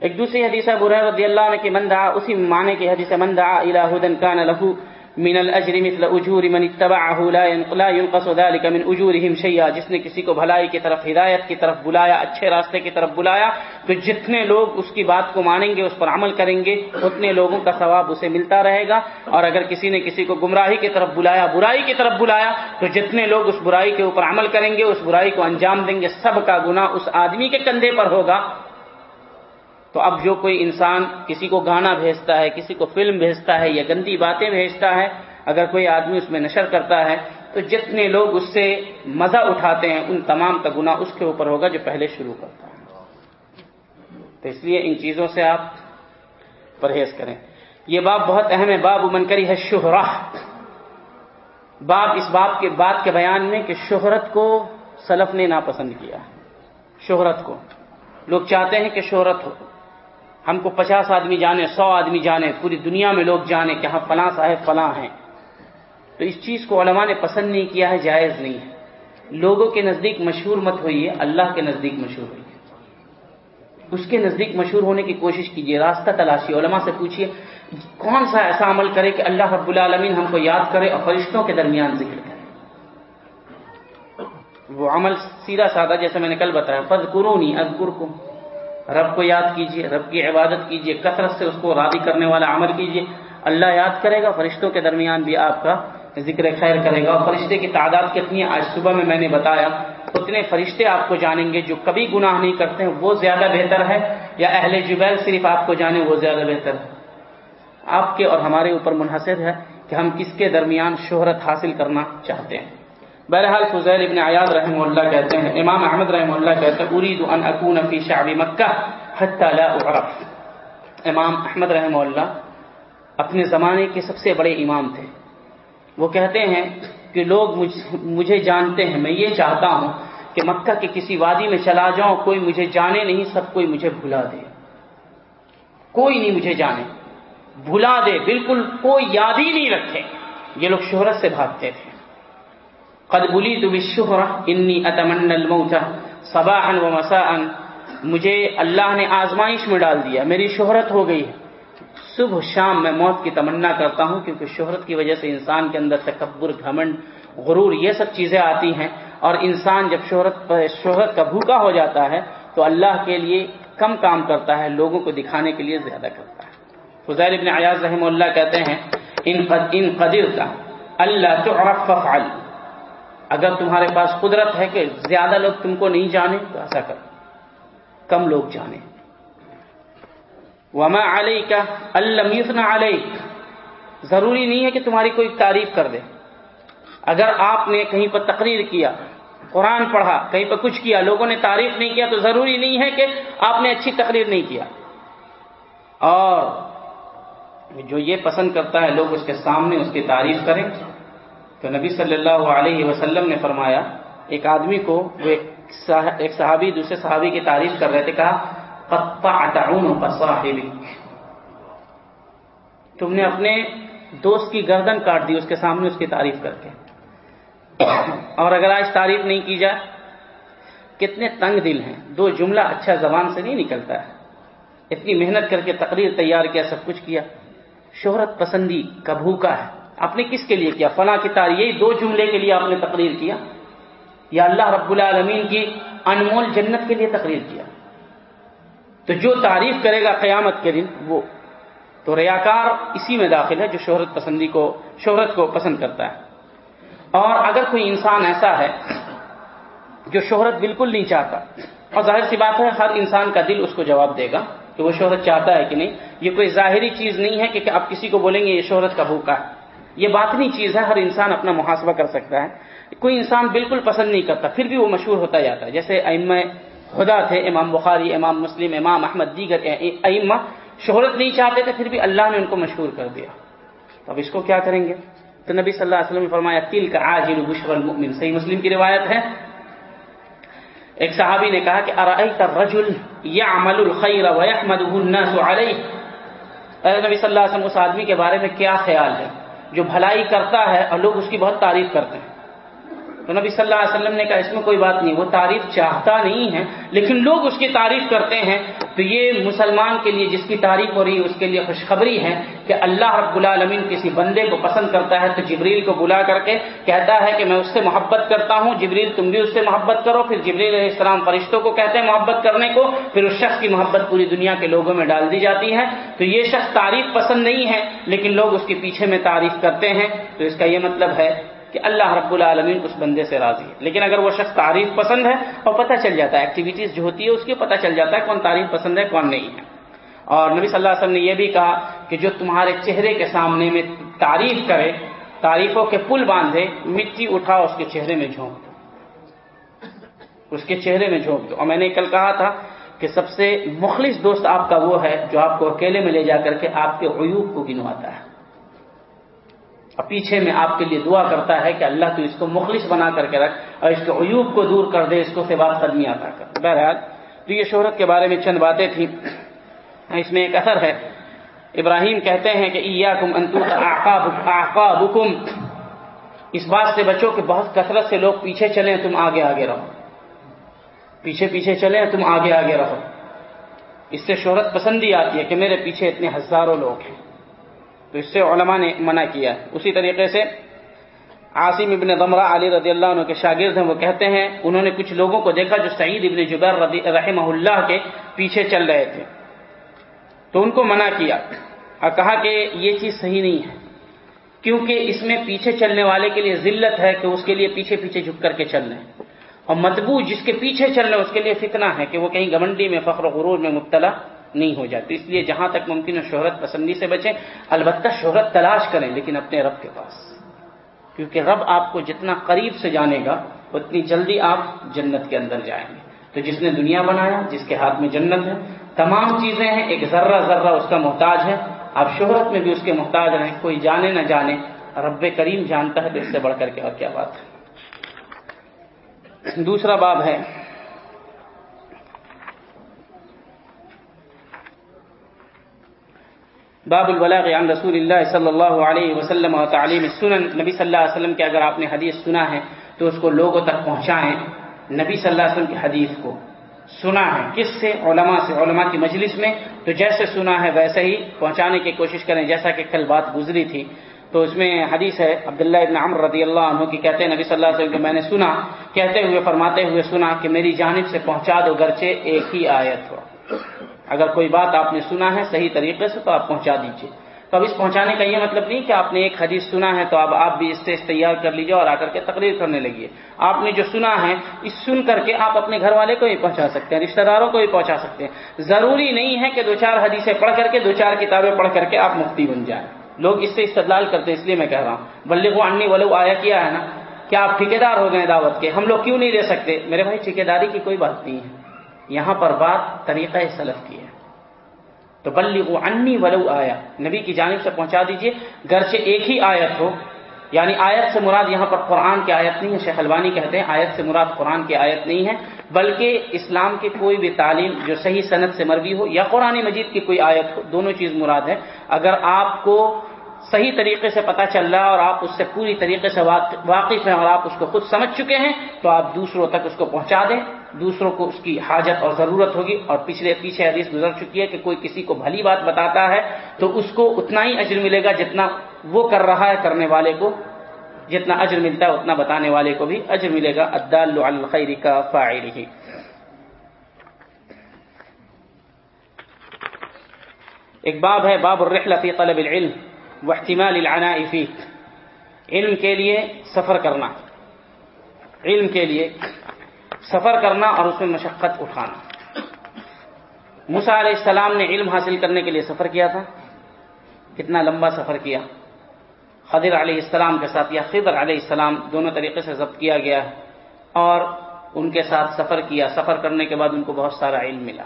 ایک دوسری حدیث رضی اللہ عنہ کی مندہ اسی معنی کی حدیث مندہ الہدن کان لہو من الاجر مثل اجور من اتبعه لا ينقص ذلك من اجورهم شيئا۔ جس نے کسی کو بھلائی کی طرف ہدایت کی طرف بلایا، اچھے راستے کی طرف بلایا، تو جتنے لوگ اس کی بات کو مانیں گے، اس پر عمل کریں گے، اتنے لوگوں کا ثواب اسے ملتا رہے گا۔ اور اگر کسی نے کسی کو گمراہی کی طرف بلایا، برائی کی طرف بلایا، تو جتنے لوگ اس برائی کے اوپر عمل کریں گے، اس برائی کو انجام دیں گے۔ سب کا گناہ اس آدمی کے کندھے پر ہوگا۔ تو اب جو کوئی انسان کسی کو گانا بھیجتا ہے، کسی کو فلم بھیجتا ہے یا گندی باتیں بھیجتا ہے، اگر کوئی آدمی اس میں نشر کرتا ہے، تو جتنے لوگ اس سے مزہ اٹھاتے ہیں، ان تمام کا گنا اس کے اوپر ہوگا جو پہلے شروع کرتا ہے۔ تو اس لیے ان چیزوں سے آپ پرہیز کریں۔ یہ باب بہت اہم ہے، باب من کری ہے شہرا باب اس باب کے بات کے بیان میں کہ شہرت کو سلف نے ناپسند کیا شہرت کو۔ لوگ چاہتے ہیں کہ شہرت ہو۔ ہم کو پچاس آدمی جانے، سو آدمی جانے، پوری دنیا میں لوگ جانے کہ ہاں فلاں صاحب فلاں ہیں۔ تو اس چیز کو علماء نے پسند نہیں کیا ہے، جائز نہیں ہے۔ لوگوں کے نزدیک مشہور مت ہوئیے، اللہ کے نزدیک مشہور ہوئیے۔ اس کے نزدیک مشہور ہونے کی کوشش کیجیے، راستہ تلاشی، علماء سے پوچھیے، کون سا ایسا عمل کرے کہ اللہ رب العالمین ہم کو یاد کرے اور فرشتوں کے درمیان ذکر کرے۔ وہ عمل سیدھا سادہ جیسے میں نے کل بتایا۔ فض قرونی ازگر رب کو یاد کیجیے رب کی عبادت کیجیے کثرت سے اس کو راضی کرنے والا عمل کیجیے اللہ یاد کرے گا، فرشتوں کے درمیان بھی آپ کا ذکر خیر کرے گا۔ اور فرشتے کی تعداد کتنی آج صبح میں میں نے بتایا، اتنے فرشتے آپ کو جانیں گے جو کبھی گناہ نہیں کرتے ہیں، وہ زیادہ بہتر ہے۔ یا اہل جبیل صرف آپ کو جانے وہ زیادہ بہتر ہے۔ آپ کے اور ہمارے اوپر منحصر ہے کہ ہم کس کے درمیان شہرت حاصل کرنا چاہتے ہیں۔ بہرحال فضیل ابن عیاض رحمہ اللہ کہتے ہیں، امام احمد رحمہ اللہ کہتے ہیں ارید ان اکون فی شعب مکہ حتی لا اعرف۔ امام احمد رحمہ اللہ اپنے زمانے کے سب سے بڑے امام تھے۔ وہ کہتے ہیں کہ لوگ مجھے جانتے ہیں، میں یہ چاہتا ہوں کہ مکہ کے کسی وادی میں چلا جاؤں، کوئی مجھے جانے نہیں، سب کوئی مجھے بھلا دے۔ کوئی نہیں مجھے جانے۔ بھلا دے، بالکل کوئی یاد ہی نہیں رکھے۔ یہ لوگ شہرت سے بھاگتے تھے۔ قد بلی تو شہرا انی اتمن الموت صباحا و مساء مجھے اللہ نے آزمائش میں ڈال دیا، میری شہرت ہو گئی ہے۔ صبح شام میں موت کی تمنا کرتا ہوں، کیونکہ شہرت کی وجہ سے انسان کے اندر تکبر، گھمنڈ، غرور، یہ سب چیزیں آتی ہیں۔ اور انسان جب شہرت شہرت کا بھوکا ہو جاتا ہے، تو اللہ کے لیے کم کام کرتا ہے، لوگوں کو دکھانے کے لیے زیادہ کرتا ہے۔ فضیر ابن ایاز رحم اللہ کہتے ہیں، ان قدر کا اللہ فعل اگر تمہارے پاس قدرت ہے کہ زیادہ لوگ تم کو نہیں جانے، تو ایسا کرو۔ کم لوگ جانے۔ وما علیہ کا اللہ علیہ ضروری نہیں ہے کہ تمہاری کوئی تعریف کر دے۔ اگر آپ نے کہیں پر تقریر کیا، قرآن پڑھا، کہیں پر کچھ کیا، لوگوں نے تعریف نہیں کیا، تو ضروری نہیں ہے کہ آپ نے اچھی تقریر نہیں کیا۔ اور جو یہ پسند کرتا ہے، لوگ اس کے سامنے اس کی تعریف کریں۔ تو نبی صلی اللہ علیہ وسلم نے فرمایا، ایک آدمی کو وہ ایک صحابی، دوسرے صحابی کی تعریف کر رہے تھے، کہا تم نے اپنے دوست کی گردن کاٹ دی، اس کے سامنے اس کی تعریف کر کے۔ اور اگر آج تعریف نہیں کی جائے، کتنے تنگ دل ہیں۔ دو جملہ اچھا زبان سے نہیں نکلتا ہے۔ اتنی محنت کر کے تقریر تیار کیا، سب کچھ کیا۔ شہرت پسندی کا بھوکا ہے۔ آپ نے کس کے لیے کیا؟ فلاں کی تعریف یہی دو جملے کے لیے آپ نے تقریر کیا۔ یا اللہ رب العالمین کی انمول جنت کے لیے تقریر کیا۔ تو جو تعریف کرے گا قیامت کے دن، وہ تو ریاکار اسی میں داخل ہے جو شہرت پسندی کو، شہرت کو پسند کرتا ہے۔ اور اگر کوئی انسان ایسا ہے جو شہرت بالکل نہیں چاہتا، اور ظاہر سی بات ہے، ہر انسان کا دل اس کو جواب دے گا کہ وہ شہرت چاہتا ہے کہ نہیں۔ یہ کوئی ظاہری چیز نہیں ہے کہ آپ کسی کو بولیں گے یہ شہرت کا بھوکا ہے۔ یہ باطنی چیز ہے، ہر انسان اپنا محاسبہ کر سکتا ہے۔ کوئی انسان بالکل پسند نہیں کرتا، پھر بھی وہ مشہور ہوتا جاتا ہے۔ جیسے ام خدا تھے، امام بخاری، امام مسلم، امام احمد، دیگر ائمہ شہرت نہیں چاہتے تھے، پھر بھی اللہ نے ان کو مشہور کر دیا۔ اب اس کو کیا کریں گے؟ تو نبی صلی اللہ علیہ وسلم نے فرمایا تل کا عاجل بشر المؤمن۔ صحیح مسلم کی روایت ہے۔ ایک صحابی نے کہا کہ، ارائیت الرجل یعمل الخیر ویحمده الناس علیہ؟ نبی صلی اللہ علیہ وسلم، اس آدمی کے بارے میں کیا خیال ہے؟ جو بھلائی کرتا ہے اور لوگ اس کی بہت تعریف کرتے ہیں۔ تو نبی صلی اللہ علیہ وسلم نے کہا، اس میں کوئی بات نہیں، وہ تعریف چاہتا نہیں ہے، لیکن لوگ اس کی تعریف کرتے ہیں۔ تو یہ مسلمان کے لیے جس کی تعریف ہو رہی ہے، اس کے لیے خوشخبری ہے کہ اللہ رب العالمین کسی بندے کو پسند کرتا ہے تو جبریل کو بلا کر کے کہتا ہے کہ میں اس سے محبت کرتا ہوں، جبریل تم بھی اس سے محبت کرو۔ پھر جبریل علیہ السلام فرشتوں کو کہتے ہیں محبت کرنے کو، پھر اس شخص کی محبت پوری دنیا کے لوگوں میں ڈال دی جاتی ہے۔ تو یہ شخص تعریف پسند نہیں ہے، لیکن لوگ اس کے پیچھے میں تعریف کرتے ہیں۔ تو اس کا یہ مطلب ہے کہ اللہ رب العالمین اس بندے سے راضی ہے۔ لیکن اگر وہ شخص تعریف پسند ہے اور پتہ چل جاتا ہے ایکٹیویٹیز جو ہوتی ہے اس کی پتہ چل جاتا ہے کون تعریف پسند ہے، کون نہیں ہے۔ اور نبی صلی اللہ علیہ وسلم نے یہ بھی کہا کہ جو تمہارے چہرے کے سامنے میں تعریف کرے، تعریفوں کے پل باندھے، مٹی اٹھا اس کے چہرے میں جھونک دو۔ اس کے چہرے میں جھونک دو۔ اور میں نے کل کہا تھا کہ سب سے مخلص دوست آپ کا وہ ہے جو آپ کو اکیلے میں لے جا کر کے آپ کے عیوب کو گنواتا ہے۔ اور پیچھے میں آپ کے لیے دعا کرتا ہے کہ اللہ تو اس کو مخلص بنا کر کے رکھ اور اس کے عیوب کو دور کر دے، اس کو سے قدمی آتا کر۔ بہرحال، تو یہ شہرت کے بارے میں چند باتیں تھیں۔ اس میں ایک اثر ہے۔ ابراہیم کہتے ہیں کہ اس بات سے بچو کہ بہت کثرت سے لوگ پیچھے چلیں، تم آگے آگے رہو۔ پیچھے پیچھے چلیں، تم آگے آگے رہو۔ اس سے شہرت پسندی آتی ہے کہ میرے پیچھے اتنے ہزاروں لوگ ہیں۔ تو اس سے علماء نے منع کیا اسی طریقے سے عاصم ابن غمرہ علی رضی اللہ عنہ کے شاگرد ہیں، وہ کہتے ہیں، انہوں نے کچھ لوگوں کو دیکھا جو سعید ابن جبیر رحمہ اللہ کے پیچھے چل رہے تھے۔ تو ان کو منع کیا اور کہا کہ یہ چیز صحیح نہیں ہے، کیونکہ اس میں پیچھے چلنے والے کے لیے ذلت ہے کہ اس کے لیے پیچھے پیچھے جھک کر کے چل رہے ہیں۔ اور متبو جس کے پیچھے چل رہے ہیں، اس کے لیے فتنہ ہے کہ وہ کہیں گمنڈی میں فخر و غرور میں مبتلا نہیں ہو جاتی۔ اس لیے جہاں تک ممکن ہے شہرت پسندی سے بچیں، البتہ شہرت تلاش کریں، لیکن اپنے رب کے پاس۔ کیونکہ رب آپ کو جتنا قریب سے جانے گا، اتنی جلدی آپ جنت کے اندر جائیں گے۔ تو جس نے دنیا بنایا، جس کے ہاتھ میں جنت ہے، تمام چیزیں ہیں، ایک ذرہ ذرہ اس کا محتاج ہے۔ آپ شہرت میں بھی اس کے محتاج رہیں، کوئی جانے نہ جانے۔ رب کریم جانتا ہے تو اس سے بڑھ کر کے اور کیا بات ہے۔ دوسرا باب ہے باب البلاغ عن رسول اللہ صلی اللہ علیہ وسلم اور تعلیم سنن۔ نبی صلی اللہ علیہ وسلم کے اگر آپ نے حدیث سنا ہے تو اس کو لوگوں تک پہنچائیں۔ نبی صلی اللہ علیہ وسلم کی حدیث کو سنا ہے۔ کس سے؟ علماء سے۔ علماء کی مجلس میں۔ تو جیسے سنا ہے ویسے ہی پہنچانے کی کوشش کریں۔ جیسا کہ کل بات گزری تھی۔ تو اس میں حدیث ہے عبداللہ ابن عمر رضی اللہ عنہ کی۔ کہتے ہیں نبی صلی اللہ علیہ وسلم میں نے سنا، کہتے ہوئے فرماتے ہوئے سنا کہ میری جانب سے پہنچا دو گرچہ ایک ہی آیت ہو۔ اگر کوئی بات آپ نے سنا ہے صحیح طریقے سے تو آپ پہنچا دیجیے تو اب اس پہنچانے کا یہ مطلب نہیں کہ آپ نے ایک حدیث سنا ہے تو اب آپ بھی اسٹیج تیار کر لیجیے اور آ کر کے تقریر کرنے لگیے آپ نے جو سنا ہے اس سن کر کے آپ اپنے گھر والے کو بھی پہنچا سکتے ہیں، رشتہ داروں کو بھی پہنچا سکتے ہیں۔ ضروری نہیں ہے کہ دو چار حدیثیں پڑھ کر کے، دو چار کتابیں پڑھ کر کے آپ مفتی بن جائیں۔ لوگ اس سے استدلال کرتے ہیں، اس لیے میں کہہ رہا ہوں۔ بلے کو انی ولو آیا کیا ہے نا؟ کیا آپ ٹھیکیدار ہو گئے دعوت کے؟ ہم لوگ کیوں نہیں دے سکتے؟ میرے بھائی، ٹھیکیداری کی کوئی بات نہیں ہے۔ یہاں پر بات طریقہ سلف کی ہے۔ تو بلی وہ انی ولو آیا نبی کی جانب سے پہنچا دیجیے۔ گھر سے ایک ہی آیت ہو یعنی آیت سے مراد یہاں پر قرآن کی آیت نہیں ہے۔ شیخ البانی کہتے ہیں آیت سے مراد قرآن کی آیت نہیں ہے، بلکہ اسلام کی کوئی بھی تعلیم جو صحیح صنعت سے مروی ہو یا قرآن مجید کی کوئی آیت ہو، دونوں چیز مراد ہے اگر آپ کو صحیح طریقے سے پتہ چل رہا ہے اور آپ اس سے پوری طریقے سے واقف ہیں اور آپ اس کو خود سمجھ چکے ہیں، تو آپ دوسروں تک اس کو پہنچا دیں۔ دوسروں کو اس کی حاجت اور ضرورت ہوگی اور پچھلے پیچھے حدیث گزر چکی ہے کہ کوئی کسی کو بھلی بات بتاتا ہے تو اس کو اتنا ہی اجر ملے گا جتنا وہ کر رہا ہے کرنے والے کو، جتنا اجر ملتا ہے اتنا بتانے والے کو بھی اجر ملے گا۔ ادال الخیر کا فائر ہی۔ ایک باب ہے، باب الرحلہ فی طلب العلم احتمال العناء فيه علم کے لیے سفر کرنا۔ علم کے لیے سفر کرنا اور اس میں مشقت اٹھانا۔ موسا علیہ السلام نے علم حاصل کرنے کے لیے سفر کیا تھا۔ کتنا لمبا سفر کیا۔ خضر علیہ السلام کے ساتھ یا خضر علیہ السلام دونوں طریقے سے ضبط کیا گیا اور ان کے ساتھ سفر کیا۔ سفر کرنے کے بعد ان کو بہت سارا علم ملا۔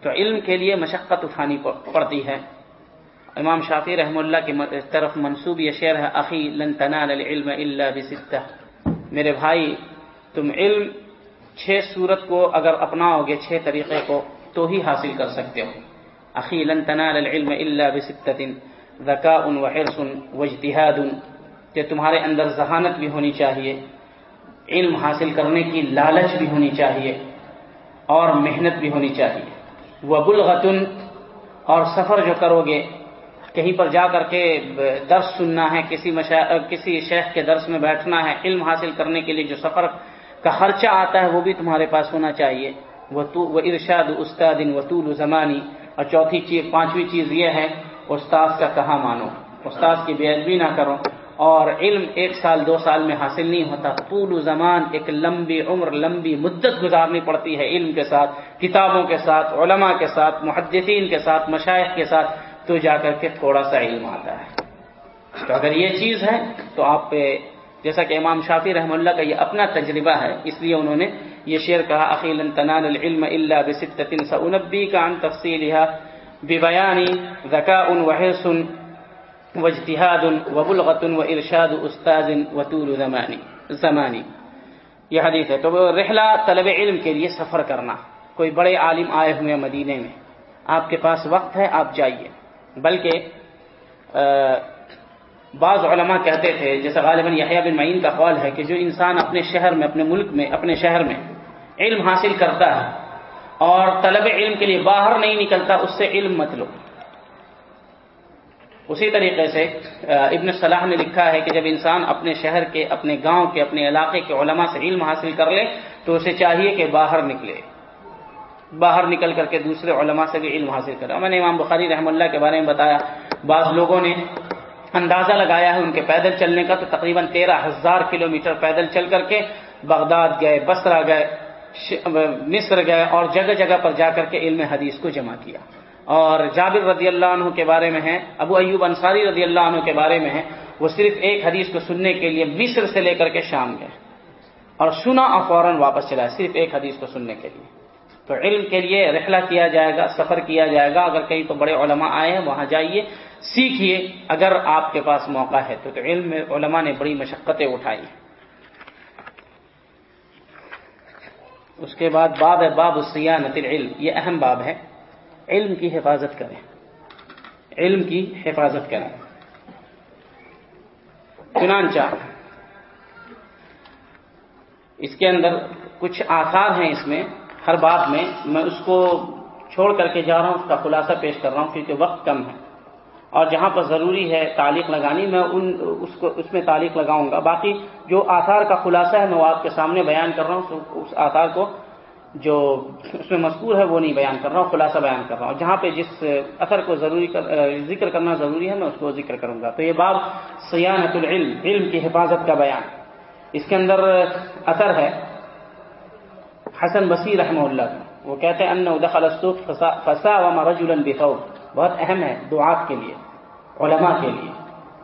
تو علم کے لیے مشقت اٹھانی پڑتی ہے۔ امام شافی رحم اللہ کی طرف منصوب یہ شعر ہے عقی لن تنال العلم الا بستہ میرے بھائی، تم علم چھ صورت کو اگر اپناؤ گے، چھ طریقے کو، تو ہی حاصل کر سکتے ہو۔ عقی لن تنال العلم الا بستہ ذکاء وحرص واجتهاد کہ تمہارے اندر ذہانت بھی ہونی چاہیے، علم حاصل کرنے کی لالچ بھی ہونی چاہیے، اور محنت بھی ہونی چاہیے۔ وہ بلغتن اور سفر جو کرو گے، کہیں پر جا کر کے درس سننا ہے، کسی مشا... کسی شیخ کے درس میں بیٹھنا ہے، علم حاصل کرنے کے لیے جو سفر کا خرچہ آتا ہے وہ بھی تمہارے پاس ہونا چاہیے۔ وہ ارشاد استاد وطول زمانی۔ اور چوتھی چیز، پانچویں چیز یہ ہے استاد کا کہاں مانو؟ استاد کی بے ادبی نہ کرو۔ اور علم ایک سال، دو سال میں حاصل نہیں ہوتا۔ طول زمان ایک لمبی عمر، لمبی مدت گزارنی پڑتی ہے علم کے ساتھ، کتابوں کے ساتھ، علماء کے ساتھ، محدثین کے ساتھ مشائق کے ساتھ۔ تو جا کر کے تھوڑا سا علم آتا ہے۔ تو اگر یہ چیز ہے، تو آپ پہ جیسا کہ امام شافی رحم اللہ کا یہ اپنا تجربہ ہے، اس لیے انہوں نے یہ شعر کہا عقیل تنان العلم اللہ بستن سنبی کا ان تفصیل بیانی ذکا ان وحرس و اجتہاد و بلغت استاذ وطول زمانی زمانی یہ حدیث ہے۔ تو رحلہ طلب علم کے لیے سفر کرنا۔ کوئی بڑے عالم آئے ہوئے ہیں مدینے میں۔ آپ کے پاس وقت ہے، آپ جائیے۔ بلکہ بعض علماء کہتے تھے، جیسے غالباً یحییٰ بن معین کا قول ہے کہ جو انسان اپنے شہر میں، اپنے ملک میں، اپنے شہر میں علم حاصل کرتا ہے اور طلب علم کے لیے باہر نہیں نکلتا، اس سے علم مت لو۔ اسی طریقے سے ابن صلاح نے لکھا ہے کہ جب انسان اپنے شہر کے، اپنے گاؤں کے، اپنے علاقے کے علماء سے علم حاصل کر لے، تو اسے چاہیے کہ باہر نکلے۔ باہر نکل کر کے دوسرے علماء سے بھی علم حاصل کرا میں نے امام بخاری رحم اللہ کے بارے میں بتایا، بعض لوگوں نے اندازہ لگایا ہے ان کے پیدل چلنے کا تو تقریباً تیرہ ہزار کلو میٹر پیدل چل کر کے بغداد گئے بسرا گئے مصر گئے اور جگہ جگہ پر جا کر کے علم حدیث کو جمع کیا۔ اور جابر رضی اللہ عنہ کے بارے میں ہے ابو ایوب انصاری رضی اللہ عنہ کے بارے میں ہے وہ صرف ایک حدیث کو سننے کے لیے مصر سے لے کر کے شام گئے۔ اور سنا اور فوراً واپس چلا، صرف ایک حدیث کو سننے کے لیے۔ تو علم کے لیے رحلہ کیا جائے گا، سفر کیا جائے گا، اگر کہیں تو بڑے علماء آئے ہیں، وہاں جائیے۔ سیکھیے، اگر آپ کے پاس موقع ہے تو علم میں علماء نے بڑی مشقتیں اٹھائی۔ اس کے بعد باب ہے باب السیانت العلم، یہ اہم باب ہے۔ علم کی حفاظت کریں۔ علم کی حفاظت کریں۔ چنانچہ، اس کے اندر کچھ آثار ہیں اس میں۔ ہر بات میں میں اس کو چھوڑ کر کے جا رہا ہوں، اس کا خلاصہ پیش کر رہا ہوں، کیونکہ وقت کم ہے۔ اور جہاں پر ضروری ہے تعلیق لگانی، میں ان، اس کو، اس میں تعلیق لگاؤں گا۔ باقی جو آثار کا خلاصہ ہے، میں وہ آپ کے سامنے بیان کر رہا ہوں، اس آثار کو جو اس میں مذکور ہے، وہ نہیں بیان کر رہا ہوں، خلاصہ بیان کر رہا ہوں۔ جہاں پہ جس اثر کو ضروری کر، ذکر کرنا ضروری ہے، میں اس کو ذکر کروں گا۔ تو یہ باب سیانت العلم، علم کی حفاظت کا بیان۔ اس کے اندر اثر ہے حسن بصیر رحمہ اللہ۔ وہ کہتے ہیں ان دخل السوق فسا وما رجلا بثوب۔ بہت اہم ہے دعات کے لیے، علماء کے لیے،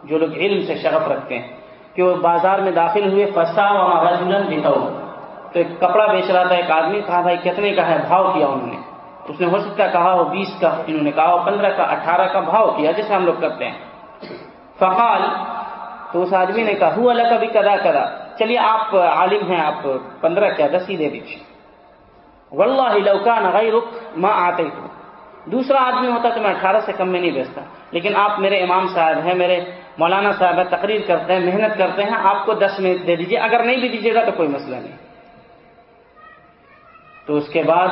جو لوگ علم سے شغف رکھتے ہیں، کہ وہ بازار میں داخل ہوئے فسا وما رجلا بثوب تو ایک کپڑا بیچ رہا تھا، ایک آدمی کہا، بھائی، کتنے کا ہے؟ بھاؤ کیا انہوں نے؟ اس نے، ہو سکتا کہا وہ بیس کا۔ انہوں نے کہا وہ پندرہ کا، اٹھارہ کا، بھاؤ کیا، جیسے ہم لوگ کرتے ہیں۔ فقال، تو اس آدمی نے کہا، ہوا اللہ کا بھی کدا کرا چلیے، آپ عالم ہیں، آپ پندرہ کیا، دس ہی دے دیجیے واللہ لو کان غیرک ما آتے دوسرا آدمی ہوتا تو میں اٹھارہ سے کم میں نہیں بیچتا۔ لیکن آپ میرے امام صاحب ہیں، میرے مولانا صاحب ہیں، تقریر کرتے ہیں، محنت کرتے ہیں، آپ کو دس میں دے دیجیے اگر نہیں بھی دیجیے گا تو کوئی مسئلہ نہیں۔ تو اس کے بعد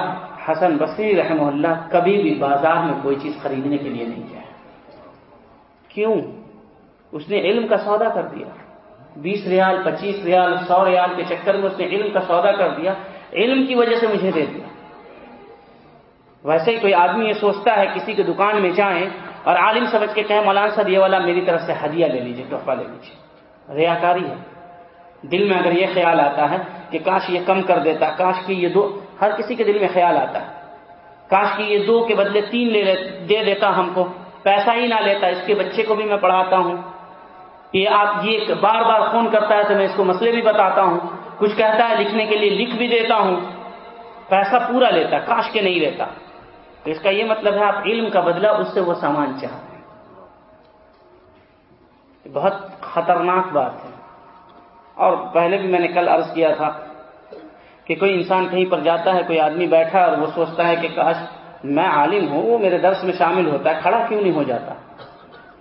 حسن بصری رحمہ اللہ کبھی بھی بازار میں کوئی چیز خریدنے کے لیے نہیں گیا۔ کیوں؟ اس نے علم کا سودا کر دیا۔ بیس ریال، پچیس ریال، سو ریال کے چکر میں اس نے علم کا سودا کر دیا۔ علم کی وجہ سے مجھے دے دیا۔ ویسے ہی کوئی آدمی یہ سوچتا ہے کسی کی دکان میں جائیں اور عالم سمجھ کے کہیں مولانا صاحب یہ والا میری طرف سے ہدیہ لے لیجیے تحفہ لے لیجیے ریاکاری ہے۔ دل میں اگر یہ خیال آتا ہے کہ کاش یہ کم کر دیتا، کاش کی یہ دو، ہر کسی کے دل میں خیال آتا۔ ہے کاش کی یہ دو کے بدلے تین لے دے دیتا ہم کو۔ پیسہ ہی نہ لیتا، اس کے بچے کو بھی میں پڑھاتا ہوں۔ یہ آپ، یہ بار بار فون کرتا ہے تو میں اس کو مسئلے بھی بتاتا ہوں۔ کچھ کہتا ہے لکھنے کے لیے لکھ بھی دیتا ہوں۔ پیسہ پورا لیتا، کاش کے نہیں لیتا۔ تو اس کا یہ مطلب ہے آپ علم کا بدلہ، اس سے وہ سامان چاہتے ہیں۔ بہت خطرناک بات ہے۔ اور پہلے بھی میں نے کل عرض کیا تھا کہ کوئی انسان کہیں پر جاتا ہے، کوئی آدمی بیٹھا اور وہ سوچتا ہے کہ کاش میں عالم ہوں، وہ میرے درس میں شامل ہوتا ہے، کھڑا کیوں نہیں ہو جاتا؟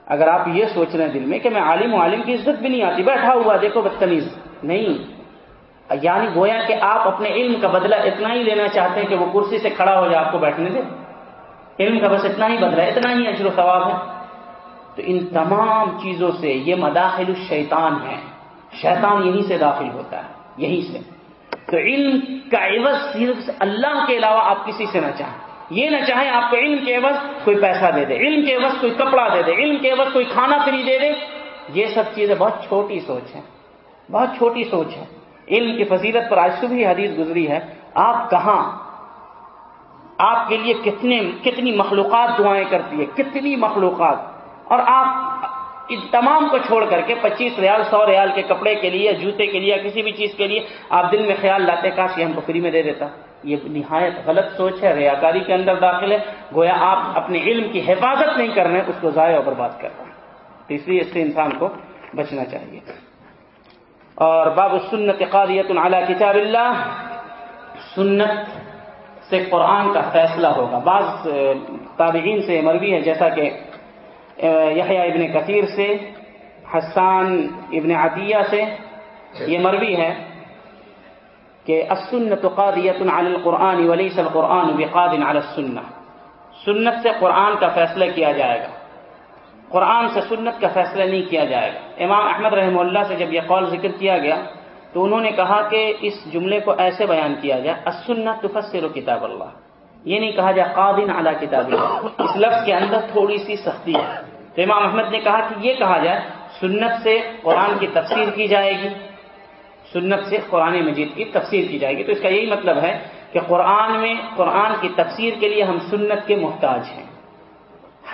اگر آپ یہ سوچ رہے ہیں دل میں کہ میں عالم ہوں، عالم کی عزت بھی نہیں آتی، بیٹھا ہوا، دیکھو بدتمیز۔ نہیں۔ یعنی گویا کہ آپ اپنے علم کا بدلہ اتنا ہی لینا چاہتے ہیں کہ وہ کرسی سے کھڑا ہو جائے، آپ کو بیٹھنے دے۔ علم کا بس اتنا ہی بدلہ اتنا ہی اجر و ثواب ہے۔ تو ان تمام چیزوں سے یہ مداخل الشیطان ہے۔ شیطان یہیں سے داخل ہوتا ہے، یہیں سے۔ تو علم کا عوض صرف اللہ کے علاوہ آپ کسی سے نہ چاہیں۔ یہ نہ چاہیں آپ کو علم کے عوض کوئی پیسہ دے دے، علم کے عوض کوئی کپڑا دے دے، علم کے عوض کوئی کھانا فری دے دے۔ یہ سب چیزیں بہت چھوٹی سوچ ہے بہت چھوٹی سوچ ہے علم کی فضیلت پر آج صبح حدیث گزری ہے۔ آپ کہاں آپ کے لیے کتنے کتنی مخلوقات دعائیں کرتی ہے کتنی مخلوقات۔ اور آپ ان تمام کو چھوڑ کر کے پچیس ریال، سو ریال کے کپڑے کے لیے، جوتے کے لیے کسی بھی چیز کے لیے آپ دل میں خیال لاتے کاش یہ ہم کو فری میں دے دیتا۔ یہ نہایت غلط سوچ ہے، ریاکاری کے اندر داخل ہے۔ گویا آپ اپنے علم کی حفاظت نہیں کر رہے اس کو ضائع اور برباد کر رہے ہیں۔ تو اس لیے اس سے انسان کو بچنا چاہیے۔ اور باب السنت قادیت علی کتاب اللہ۔ سنت سے قرآن کا فیصلہ ہوگا۔ بعض تابعین سے مروی ہے، جیسا کہ یحییٰ ابن کثیر سے، حسان ابن عطیہ سے یہ مروی ہے کہ السنت قادیت علی القرآن ولیس القرآن بقاد علی السنہ سنت سے قرآن کا فیصلہ کیا جائے گا۔ قرآن سے سنت کا فیصلہ نہیں کیا جائے گا۔ امام احمد رحمہ اللہ سے جب یہ قول ذکر کیا گیا تو انہوں نے کہا کہ اس جملے کو ایسے بیان کیا جائے السنت تفسر کتاب اللہ۔ یہ نہیں کہا جائے قادن اعلیٰ کتاب اللہ۔ اس لفظ کے اندر تھوڑی سی سختی ہے۔ تو امام احمد نے کہا کہ یہ کہا جائے، سنت سے قرآن کی تفسیر کی جائے گی۔ سنت سے قرآن مجید کی تفسیر کی جائے گی۔ تو اس کا یہی مطلب ہے کہ قرآن میں، قرآن کی تفسیر کے لیے ہم سنت کے محتاج ہیں۔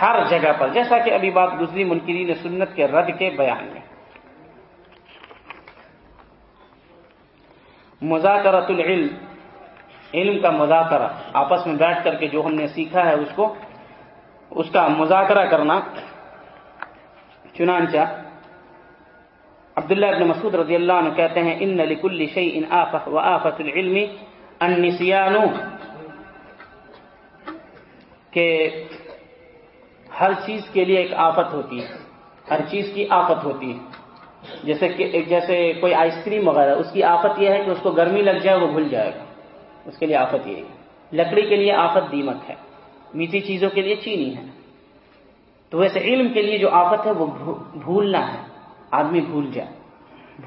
ہر جگہ پر، جیسا کہ ابھی بات گزری منکرین سنت کے رد کے بیان میں۔ مذاکرت العلم، علم کا مذاکرہ۔ آپس میں بیٹھ کر کے جو ہم نے سیکھا ہے اس کو، اس کا مذاکرہ کرنا۔ چنانچہ، عبداللہ ابن مسعود رضی اللہ عنہ کہتے ہیں، ان لکل شیء آفت و آفت العلم النسیان. کہ ہر چیز کے لیے ایک آفت ہوتی ہے، ہر چیز کی آفت ہوتی ہے۔ جیسے کہ جیسے کوئی آئس کریم وغیرہ، اس کی آفت یہ ہے کہ اس کو گرمی لگ جائے وہ بھول جائے گا۔ اس کے لیے آفت یہ ہے۔ لکڑی کے لیے آفت دیمک ہے۔ میٹھی چیزوں کے لیے چینی ہے۔ تو ویسے علم کے لیے جو آفت ہے، وہ بھولنا ہے۔ آدمی بھول جائے۔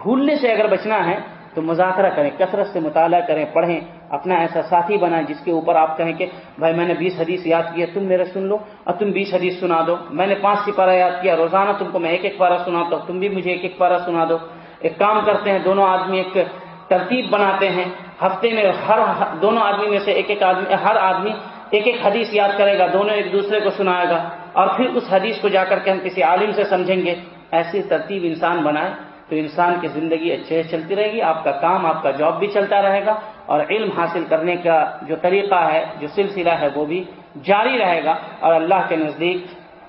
بھولنے سے اگر بچنا ہے، تو مذاکرہ کریں، کثرت سے مطالعہ کریں، پڑھیں۔ اپنا ایسا ساتھی بنائیں جس کے اوپر آپ کہیں کہ بھائی میں نے بیس حدیث یاد کیا، تم میرے سن لو اور تم بیس حدیث سنا دو۔ میں نے پانچ سپارہ یاد کیا، روزانہ تم کو میں ایک ایک پارہ سناتا ہوں، تم بھی مجھے ایک ایک پارہ سنا دو۔ ایک کام کرتے ہیں، دونوں آدمی ایک ترتیب بناتے ہیں۔ ہفتے میں ہر دونوں آدمی میں سے ایک ایک آدمی ہر آدمی ایک ایک حدیث یاد کرے گا، دونوں ایک دوسرے کو سنائے گا۔ اور پھر اس حدیث کو جا کر کے ہم کسی عالم سے سمجھیں گے۔ ایسی ترتیب انسان بنائے۔ تو انسان کی زندگی اچھے سے چلتی رہے گی، آپ کا کام، آپ کا جاب بھی چلتا رہے گا اور علم حاصل کرنے کا جو طریقہ ہے، جو سلسلہ ہے، وہ بھی جاری رہے گا اور اللہ کے نزدیک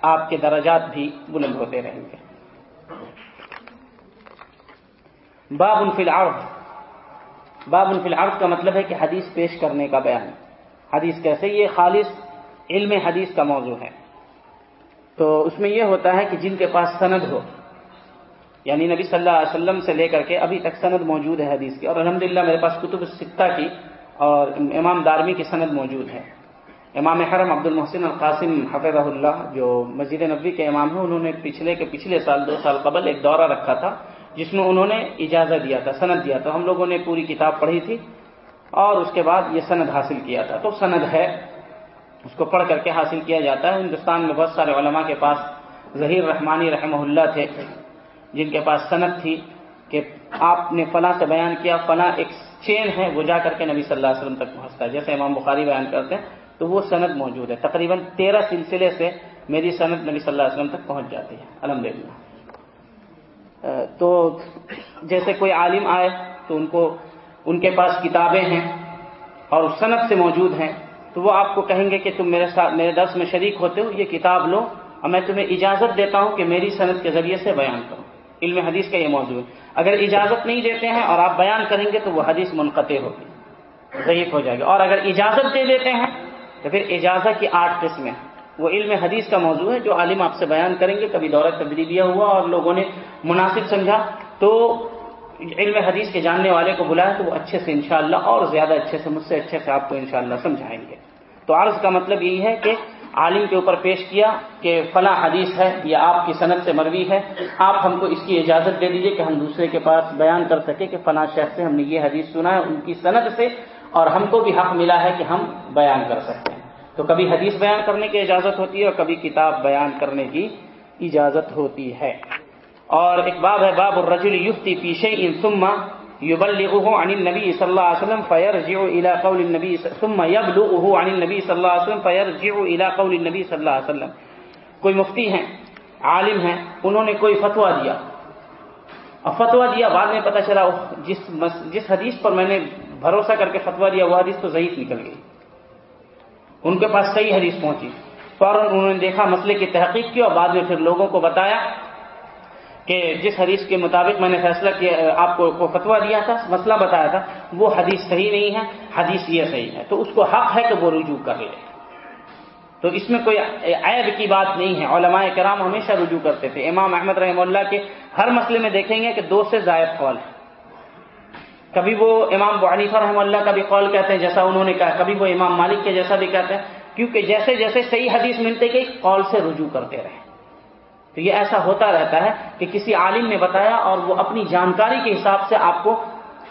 آپ کے درجات بھی بلند ہوتے رہیں گے۔ باب فی العرض۔ باب فی العرض کا مطلب ہے کہ حدیث پیش کرنے کا بیان۔ حدیث کیسے؟ یہ خالص علم حدیث کا موضوع ہے۔ تو اس میں یہ ہوتا ہے کہ جن کے پاس سند ہو یعنی نبی صلی اللہ علیہ وسلم سے لے کر کے ابھی تک سند موجود ہے حدیث کی۔ اور الحمد میرے پاس کتب سکتہ کی اور امام دارمی کی سند موجود ہے۔ امام حرم عبد المحسن القاسم حفظ اللہ، جو مسجد نبوی کے امام ہیں، انہوں نے پچھلے کے پچھلے سال، دو سال قبل ایک دورہ رکھا تھا، جس میں انہوں نے اجازت دیا تھا، سند دیا تھا۔ ہم لوگوں نے پوری کتاب پڑھی تھی اور اس کے بعد یہ سند حاصل کیا تھا۔ تو سند ہے، اس کو پڑھ کر کے حاصل کیا جاتا ہے۔ ہندوستان میں بہت سارے علماء کے پاس ظہیر رحمانی رحمہ اللہ تھے۔ جن کے پاس صنعت تھی کہ آپ نے فلاں سے بیان کیا، فلاں ایک چین ہے، وہ جا کر کے نبی صلی اللہ علیہ وسلم تک پہنچتا ہے۔ جیسے امام بخاری بیان کرتے ہیں، تو وہ صنعت موجود ہے۔ تقریباً تیرہ سلسلے سے میری صنعت نبی صلی اللہ علیہ وسلم تک پہنچ جاتی ہے۔ الحمد تو جیسے کوئی عالم آئے، تو ان کو ان کے پاس کتابیں ہیں اور صنعت سے موجود ہیں، تو وہ آپ کو کہیں گے کہ تم میرے ساتھ، میرے درس میں شریک ہوتے ہو، یہ کتاب لو۔ اور میں تمہیں اجازت دیتا ہوں کہ میری صنعت کے ذریعے سے بیان کروں۔ علم حدیث کا یہ موضوع ہے۔ اگر اجازت نہیں دیتے ہیں اور آپ بیان کریں گے تو وہ حدیث منقطع ہوگی، ضعیف ہو جائے گی۔ اور اگر اجازت دے دیتے ہیں تو پھر اجازت کی آٹھ قسمیں وہ علم حدیث کا موضوع ہے جو عالم آپ سے بیان کریں گے۔ کبھی دورہ تبدیلیاں ہوا اور لوگوں نے مناسب سمجھا۔ تو علم حدیث کے جاننے والے کو بلائے تو وہ اچھے سے انشاءاللہ اور زیادہ اچھے سے، مجھ سے اچھے سے آپ کو انشاءاللہ سمجھائیں گے۔ تو عرض کا مطلب یہی ہے کہ عالم کے اوپر پیش کیا کہ فلاں حدیث ہے یا آپ کی صنعت سے مروی ہے، آپ ہم کو اس کی اجازت دے دیجیے کہ ہم دوسرے کے پاس بیان کر سکیں کہ فلاں شخص سے ہم نے یہ حدیث سنا ہے، ان کی صنعت سے، اور ہم کو بھی حق ملا ہے کہ ہم بیان کر سکتے ہیں تو کبھی حدیث بیان کرنے کی اجازت ہوتی ہے اور کبھی کتاب بیان کرنے کی اجازت ہوتی ہے۔ اور ایک باب ہے، باب الرجل یفتی پیشے ان سما يبلغه عن النبي صلى الله عليه وسلم فيرجع الى قول النبي ثم يبلغه عن النبي صلى الله عليه وسلم فيرجع الى قول النبي صلى الله عليه وسلم۔ کوئی مفتی ہیں، عالم ہیں، انہوں نے کوئی فتوا دیا۔ اور فتوا دیا، بعد میں پتہ چلا جس جس حدیث پر میں نے بھروسہ کر کے فتوا دیا، وہ حدیث تو ضعیف نکل گئی۔ ان کے پاس صحیح حدیث پہنچی۔ فوراً انہوں نے دیکھا، مسئلے کی تحقیق کی اور بعد میں پھر لوگوں کو بتایا۔ کہ جس حدیث کے مطابق میں نے فیصلہ کیا، آپ کو فتوا دیا تھا، مسئلہ بتایا تھا، وہ حدیث صحیح نہیں ہے، حدیث یہ صحیح ہے۔ تو اس کو حق ہے کہ وہ رجوع کر لے۔ تو اس میں کوئی عیب کی بات نہیں ہے۔ علماء کرام ہمیشہ رجوع کرتے تھے۔ امام احمد رحم اللہ کے ہر مسئلے میں دیکھیں گے کہ دو سے زائد قول ہے کبھی وہ امام بعنیفہ رحم اللہ کا بھی قول کہتے ہیں، جیسا انہوں نے کہا، کبھی وہ امام مالک کے جیسا بھی کہتے ہیں۔ کیونکہ جیسے جیسے صحیح حدیث ملتے گئی، قول سے رجوع کرتے رہے۔ تو یہ ایسا ہوتا رہتا ہے کہ کسی عالم نے بتایا اور وہ اپنی جانکاری کے حساب سے آپ کو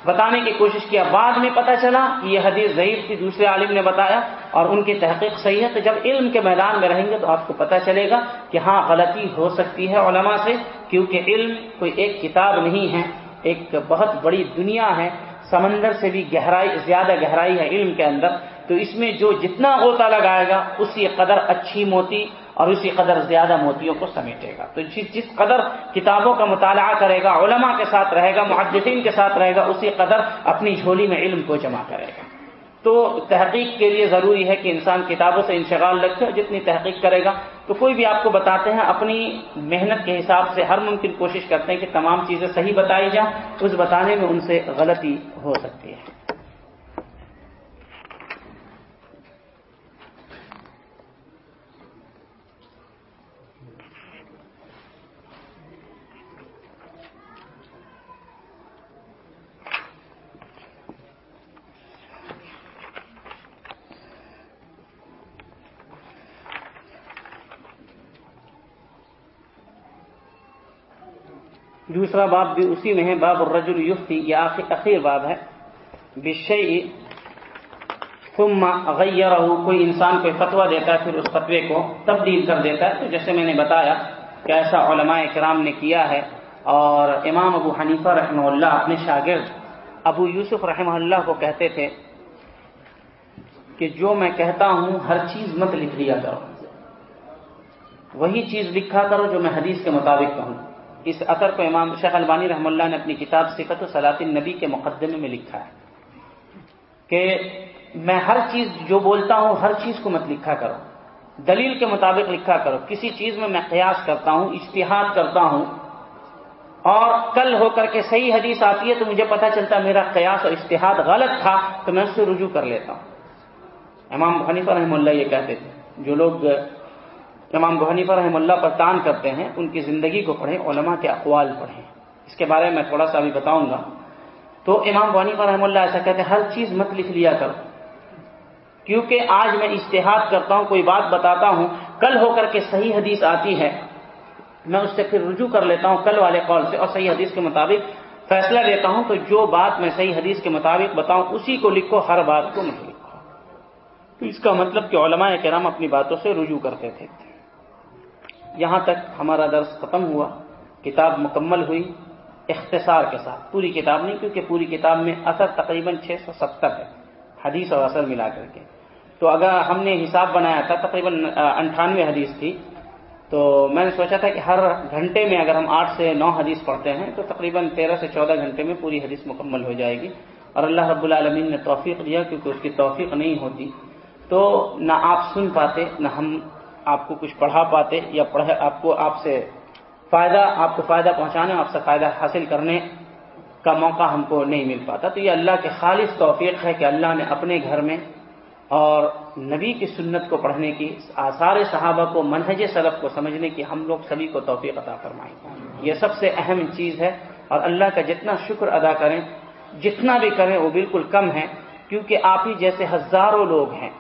بتانے کی کوشش کیا۔ بعد میں پتا چلا کہ یہ حدیث ضعیف تھی، دوسرے عالم نے بتایا اور ان کی تحقیق صحیح ہے۔ تو جب علم کے میدان میں رہیں گے تو آپ کو پتا چلے گا کہ ہاں غلطی ہو سکتی ہے علماء سے، کیونکہ علم کوئی ایک کتاب نہیں ہے، ایک بہت بڑی دنیا ہے۔ سمندر سے بھی گہرائی، زیادہ گہرائی ہے علم کے اندر۔ تو اس میں جو جتنا غوطہ لگائے گا، اسی قدر اچھی موتی اور اسی قدر زیادہ موتیوں کو سمیٹے گا۔ تو جس قدر کتابوں کا مطالعہ کرے گا، علماء کے ساتھ رہے گا، محدثین کے ساتھ رہے گا، اسی قدر اپنی جھولی میں علم کو جمع کرے گا۔ تو تحقیق کے لیے ضروری ہے کہ انسان کتابوں سے انشغال رکھے اور جتنی تحقیق کرے گا۔ تو کوئی بھی آپ کو بتاتے ہیں، اپنی محنت کے حساب سے ہر ممکن کوشش کرتے ہیں کہ تمام چیزیں صحیح بتائی جائیں، اس بتانے میں ان سے غلطی ہو سکتی ہے۔ دوسرا باب بھی اسی میں ہے، باب الرجل یفتی، یہ آخر اخیر باب ہے۔ بشئی ثم غیرہ کوئی انسان کوئی فتویٰ دیتا ہے، پھر اس فتوے کو تبدیل کر دیتا ہے۔ تو جیسے میں نے بتایا کہ ایسا علماء کرام نے کیا ہے، اور امام ابو حنیفہ رحمہ اللہ اپنے شاگرد ابو یوسف رحمہ اللہ کو کہتے تھے کہ جو میں کہتا ہوں، ہر چیز مت لکھ لیا کرو۔ وہی چیز لکھا کرو جو میں حدیث کے مطابق کہوں۔ اس اثر کو امام شیخ البانی رحم اللہ نے اپنی کتاب صفت و صلاط النبی کے مقدمے میں لکھا ہے کہ میں ہر چیز جو بولتا ہوں، ہر چیز کو مت لکھا کرو۔ دلیل کے مطابق لکھا کرو۔ کسی چیز میں میں قیاس کرتا ہوں اشتہاد کرتا ہوں اور کل ہو کر کے صحیح حدیث آتی ہے تو مجھے پتا چلتا میرا قیاس اور اشتہاد غلط تھا تو میں اس سے رجوع کر لیتا ہوں۔ امام حنیفہ رحم اللہ یہ کہتے تھے، جو لوگ امام حنیفہ رحم اللہ پر تان کرتے ہیں، ان کی زندگی کو پڑھیں، علماء کے اقوال پڑھیں۔ اس کے بارے میں تھوڑا سا ابھی بتاؤں گا۔ تو امام حنیفہ رحم اللہ ایسا کہتے ہیں، ہر چیز مت لکھ لیا کرو۔ کیونکہ آج میں اشتہاد کرتا ہوں، کوئی بات بتاتا ہوں، کل ہو کر کے صحیح حدیث آتی ہے۔ میں اس سے پھر رجوع کر لیتا ہوں کل والے قول سے اور صحیح حدیث کے مطابق فیصلہ لیتا ہوں۔ تو جو بات میں صحیح حدیث کے مطابق بتاؤں، اسی کو لکھو، ہر بات کو نہیں لکھو۔ تو اس کا مطلب کہ علماء کرام اپنی باتوں سے رجوع کرتے تھے۔ یہاں تک ہمارا درس ختم ہوا۔ کتاب مکمل ہوئی اختصار کے ساتھ۔ پوری کتاب نہیں، کیونکہ پوری کتاب میں اثر تقریباً چھ سو ستر ہے، حدیث اور اثر ملا کر کے۔ تو اگر ہم نے حساب بنایا تھا، تقریباً انٹھانوے حدیث تھی، تو میں نے سوچا تھا کہ ہر گھنٹے میں اگر ہم آٹھ سے نو حدیث پڑھتے ہیں، تو تقریباً تیرہ سے چودہ گھنٹے میں پوری حدیث مکمل ہو جائے گی۔ اور اللہ رب العالمین نے توفیق دیا، کیونکہ اس کی توفیق نہیں ہوتی۔ تو نہ آپ سن پاتے، نہ ہم آپ کو کچھ پڑھا پاتے یا پڑھ آپ کو آپ سے فائدہ، آپ کو فائدہ پہنچانے آپ سے فائدہ حاصل کرنے کا موقع ہم کو نہیں مل پاتا۔ تو یہ اللہ کے خالص توفیق ہے کہ اللہ نے اپنے گھر میں اور نبی کی سنت کو پڑھنے کی، آثار صحابہ کو، منہج سلف کو سمجھنے کی ہم لوگ سبھی کو توفیق عطا فرمائیں یہ سب سے اہم چیز ہے اور اللہ کا جتنا شکر ادا کریں، جتنا بھی کریں وہ بالکل کم ہے کیونکہ آپ ہی جیسے ہزاروں لوگ ہیں۔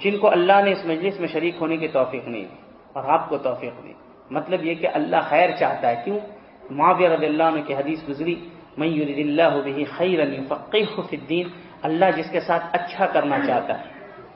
جن کو اللہ نے اس مجلس میں شریک ہونے کی توفیق نہیں دی اور آپ کو توفیق دی۔ مطلب یہ کہ اللہ خیر چاہتا ہے۔ کیوں؟ معاویہ رضی اللہ عنہ کی حدیث گزری میں اللہ بھی خیر الدین اللہ جس کے ساتھ اچھا کرنا چاہتا ہے،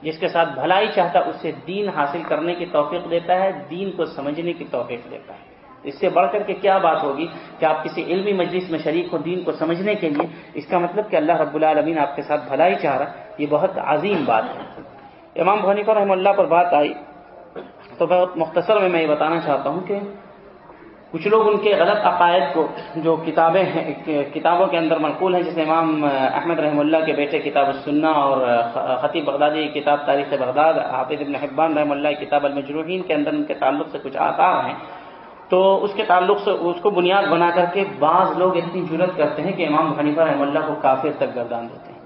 جس کے ساتھ بھلائی چاہتا ہے، اسے دین حاصل کرنے کی توفیق دیتا ہے، دین کو سمجھنے کی توفیق دیتا ہے۔ اس سے بڑھ کر کے کیا بات ہوگی کہ آپ کسی علمی مجلس میں شریک ہو دین کو سمجھنے کے لیے، اس کا مطلب کہ اللہ رب العالمین آپ کے ساتھ بھلائی چاہ رہا یہ بہت عظیم بات ہے۔ امام بھونیفا رحمہ اللہ پر بات آئی تو بہت مختصر میں میں یہ بتانا چاہتا ہوں کہ کچھ لوگ ان کے غلط عقائد کو جو کتابیں ہیں، کتابوں کے اندر منقول ہیں، جیسے امام احمد رحم اللہ کے بیٹے کتاب السنہ اور خطیب بغدادی کتاب تاریخ بغداد، حافظ ابن حبان رحم اللہ کتاب المجروحین کے اندر ان کے تعلق سے کچھ آثار ہیں۔ تو اس کے تعلق سے اس کو بنیاد بنا کر کے بعض لوگ اتنی جرت کرتے ہیں کہ امام حنیفہ رحم اللہ کو کافر تک گردان دیتے ہیں۔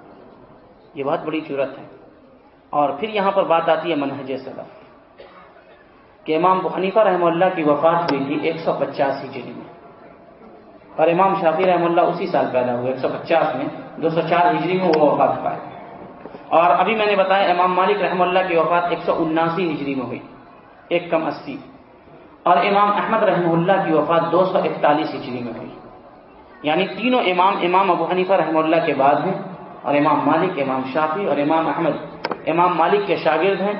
یہ بہت بڑی جرت ہے۔ اور پھر یہاں پر بات آتی ہے منہج سلف کہ امام حنیفہ رحمہ اللہ کی وفات ہوئی تھی ایک سو پچاس ہجری میں، اور امام شافی رحمہ اللہ اسی سال پیدا ہوئے، ایک سو پچاس میں، دو سو چار ہجری میں وہ وفات پائے۔ اور ابھی میں نے بتایا امام مالک رحمہ اللہ کی وفات ایک سو اناسی ہجری میں ہوئی، ایک کم اسی۔ اور امام احمد رحمہ اللہ کی وفات دو سو اکتالیس ہجری میں ہوئی۔ یعنی تینوں امام امام ابو حنیفہ رحمہ اللہ کے بعد ہیں، اور امام مالک، امام شافی اور امام احمد امام مالک کے شاگرد ہیں،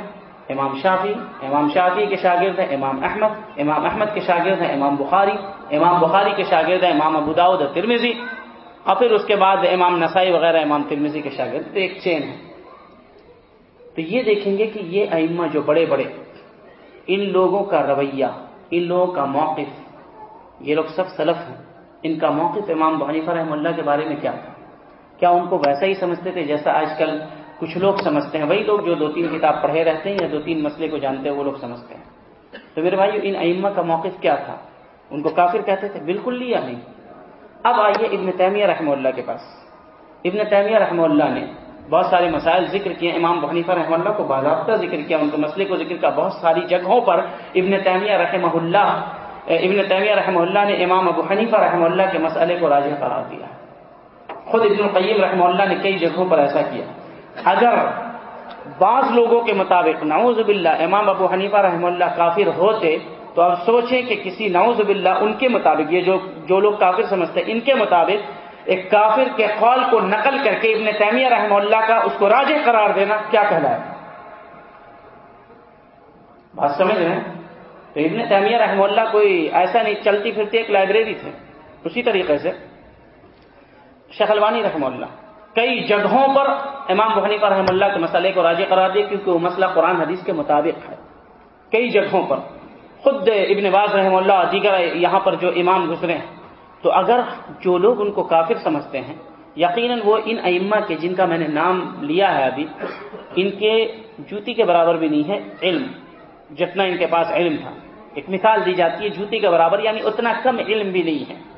امام شافی امام شافی کے شاگرد ہیں، امام احمد امام احمد کے شاگرد ہیں، امام بخاری امام بخاری کے شاگرد ہیں، امام ابوداؤد اور ترمیزی اور پھر اس کے بعد امام نسائی وغیرہ، امام ترمیزی کے شاگرد۔ ایک چین ہے۔ تو یہ دیکھیں گے کہ یہ ائمہ جو بڑے بڑے، ان لوگوں کا رویہ، ان لوگوں کا موقف، یہ لوگ سب سلف ہیں۔ ان کا موقف امام بحنیفہ رحم اللہ کے بارے میں کیا تھا؟ کیا ان کو ویسا ہی سمجھتے تھے جیسا آج کل کچھ لوگ سمجھتے ہیں، وہی لوگ جو دو تین کتاب پڑھے رہتے ہیں یا دو تین مسئلے کو جانتے ہیں، وہ لوگ سمجھتے ہیں۔ تو میرے بھائی ان ائمہ کا موقف کیا تھا؟ ان کو کافر کہتے تھے؟ بالکل لیا نہیں۔ اب آئیے ابن تیمیہ رحمہ اللہ کے پاس۔ ابن تیمیہ رحمہ اللہ نے بہت سارے مسائل ذکر کیے، امام بحنیفہ رحمہ اللہ کو باضابطہ ذکر کیا، ان کے مسئلے کو ذکر کیا۔ بہت ساری جگہوں پر ابن تیمیہ رحمہ اللہ، ابن تیمیہ رحمہ اللہ نے امام ابو حنیفہ رحمہ اللہ کے مسئلے کو راجہ قرار دیا۔ خود ابن القیم رحمہ اللہ نے کئی جگہوں پر ایسا کیا۔ اگر بعض لوگوں کے مطابق نعوذ باللہ امام ابو حنیفہ رحمہ اللہ کافر ہوتے، تو اب سوچیں کہ کسی نعوذ باللہ ان کے مطابق، یہ جو جو لوگ کافر سمجھتے ہیں، ان کے مطابق ایک کافر کے قول کو نقل کر کے ابن تیمیہ رحمہ اللہ کا اس کو راجے قرار دینا کیا کہلائے؟ بات سمجھ رہے ہیں؟ تو ابن تیمیہ رحمہ اللہ کوئی ایسا نہیں، چلتی پھرتی ایک لائبریری تھے، اسی طریقے سے شخلوانی رحمہ اللہ۔ کئی جگہوں پر امام بحنی پر رحم اللہ کے مسئلے کو راضی قرار دیا کیونکہ وہ مسئلہ قرآن حدیث کے مطابق ہے۔ کئی جگہوں پر۔ خود ابن باز رحم اللہ دیگر یہاں پر جو امام گزرے ہیں۔ تو اگر جو لوگ ان کو کافر سمجھتے ہیں، یقیناً وہ ان ائمہ کے جن کا میں نے نام لیا ہے ابھی، ان کے جوتی کے برابر بھی نہیں ہے علم، جتنا ان کے پاس علم تھا۔ ایک مثال دی جاتی ہے، جوتی کے برابر یعنی اتنا کم علم بھی نہیں ہے۔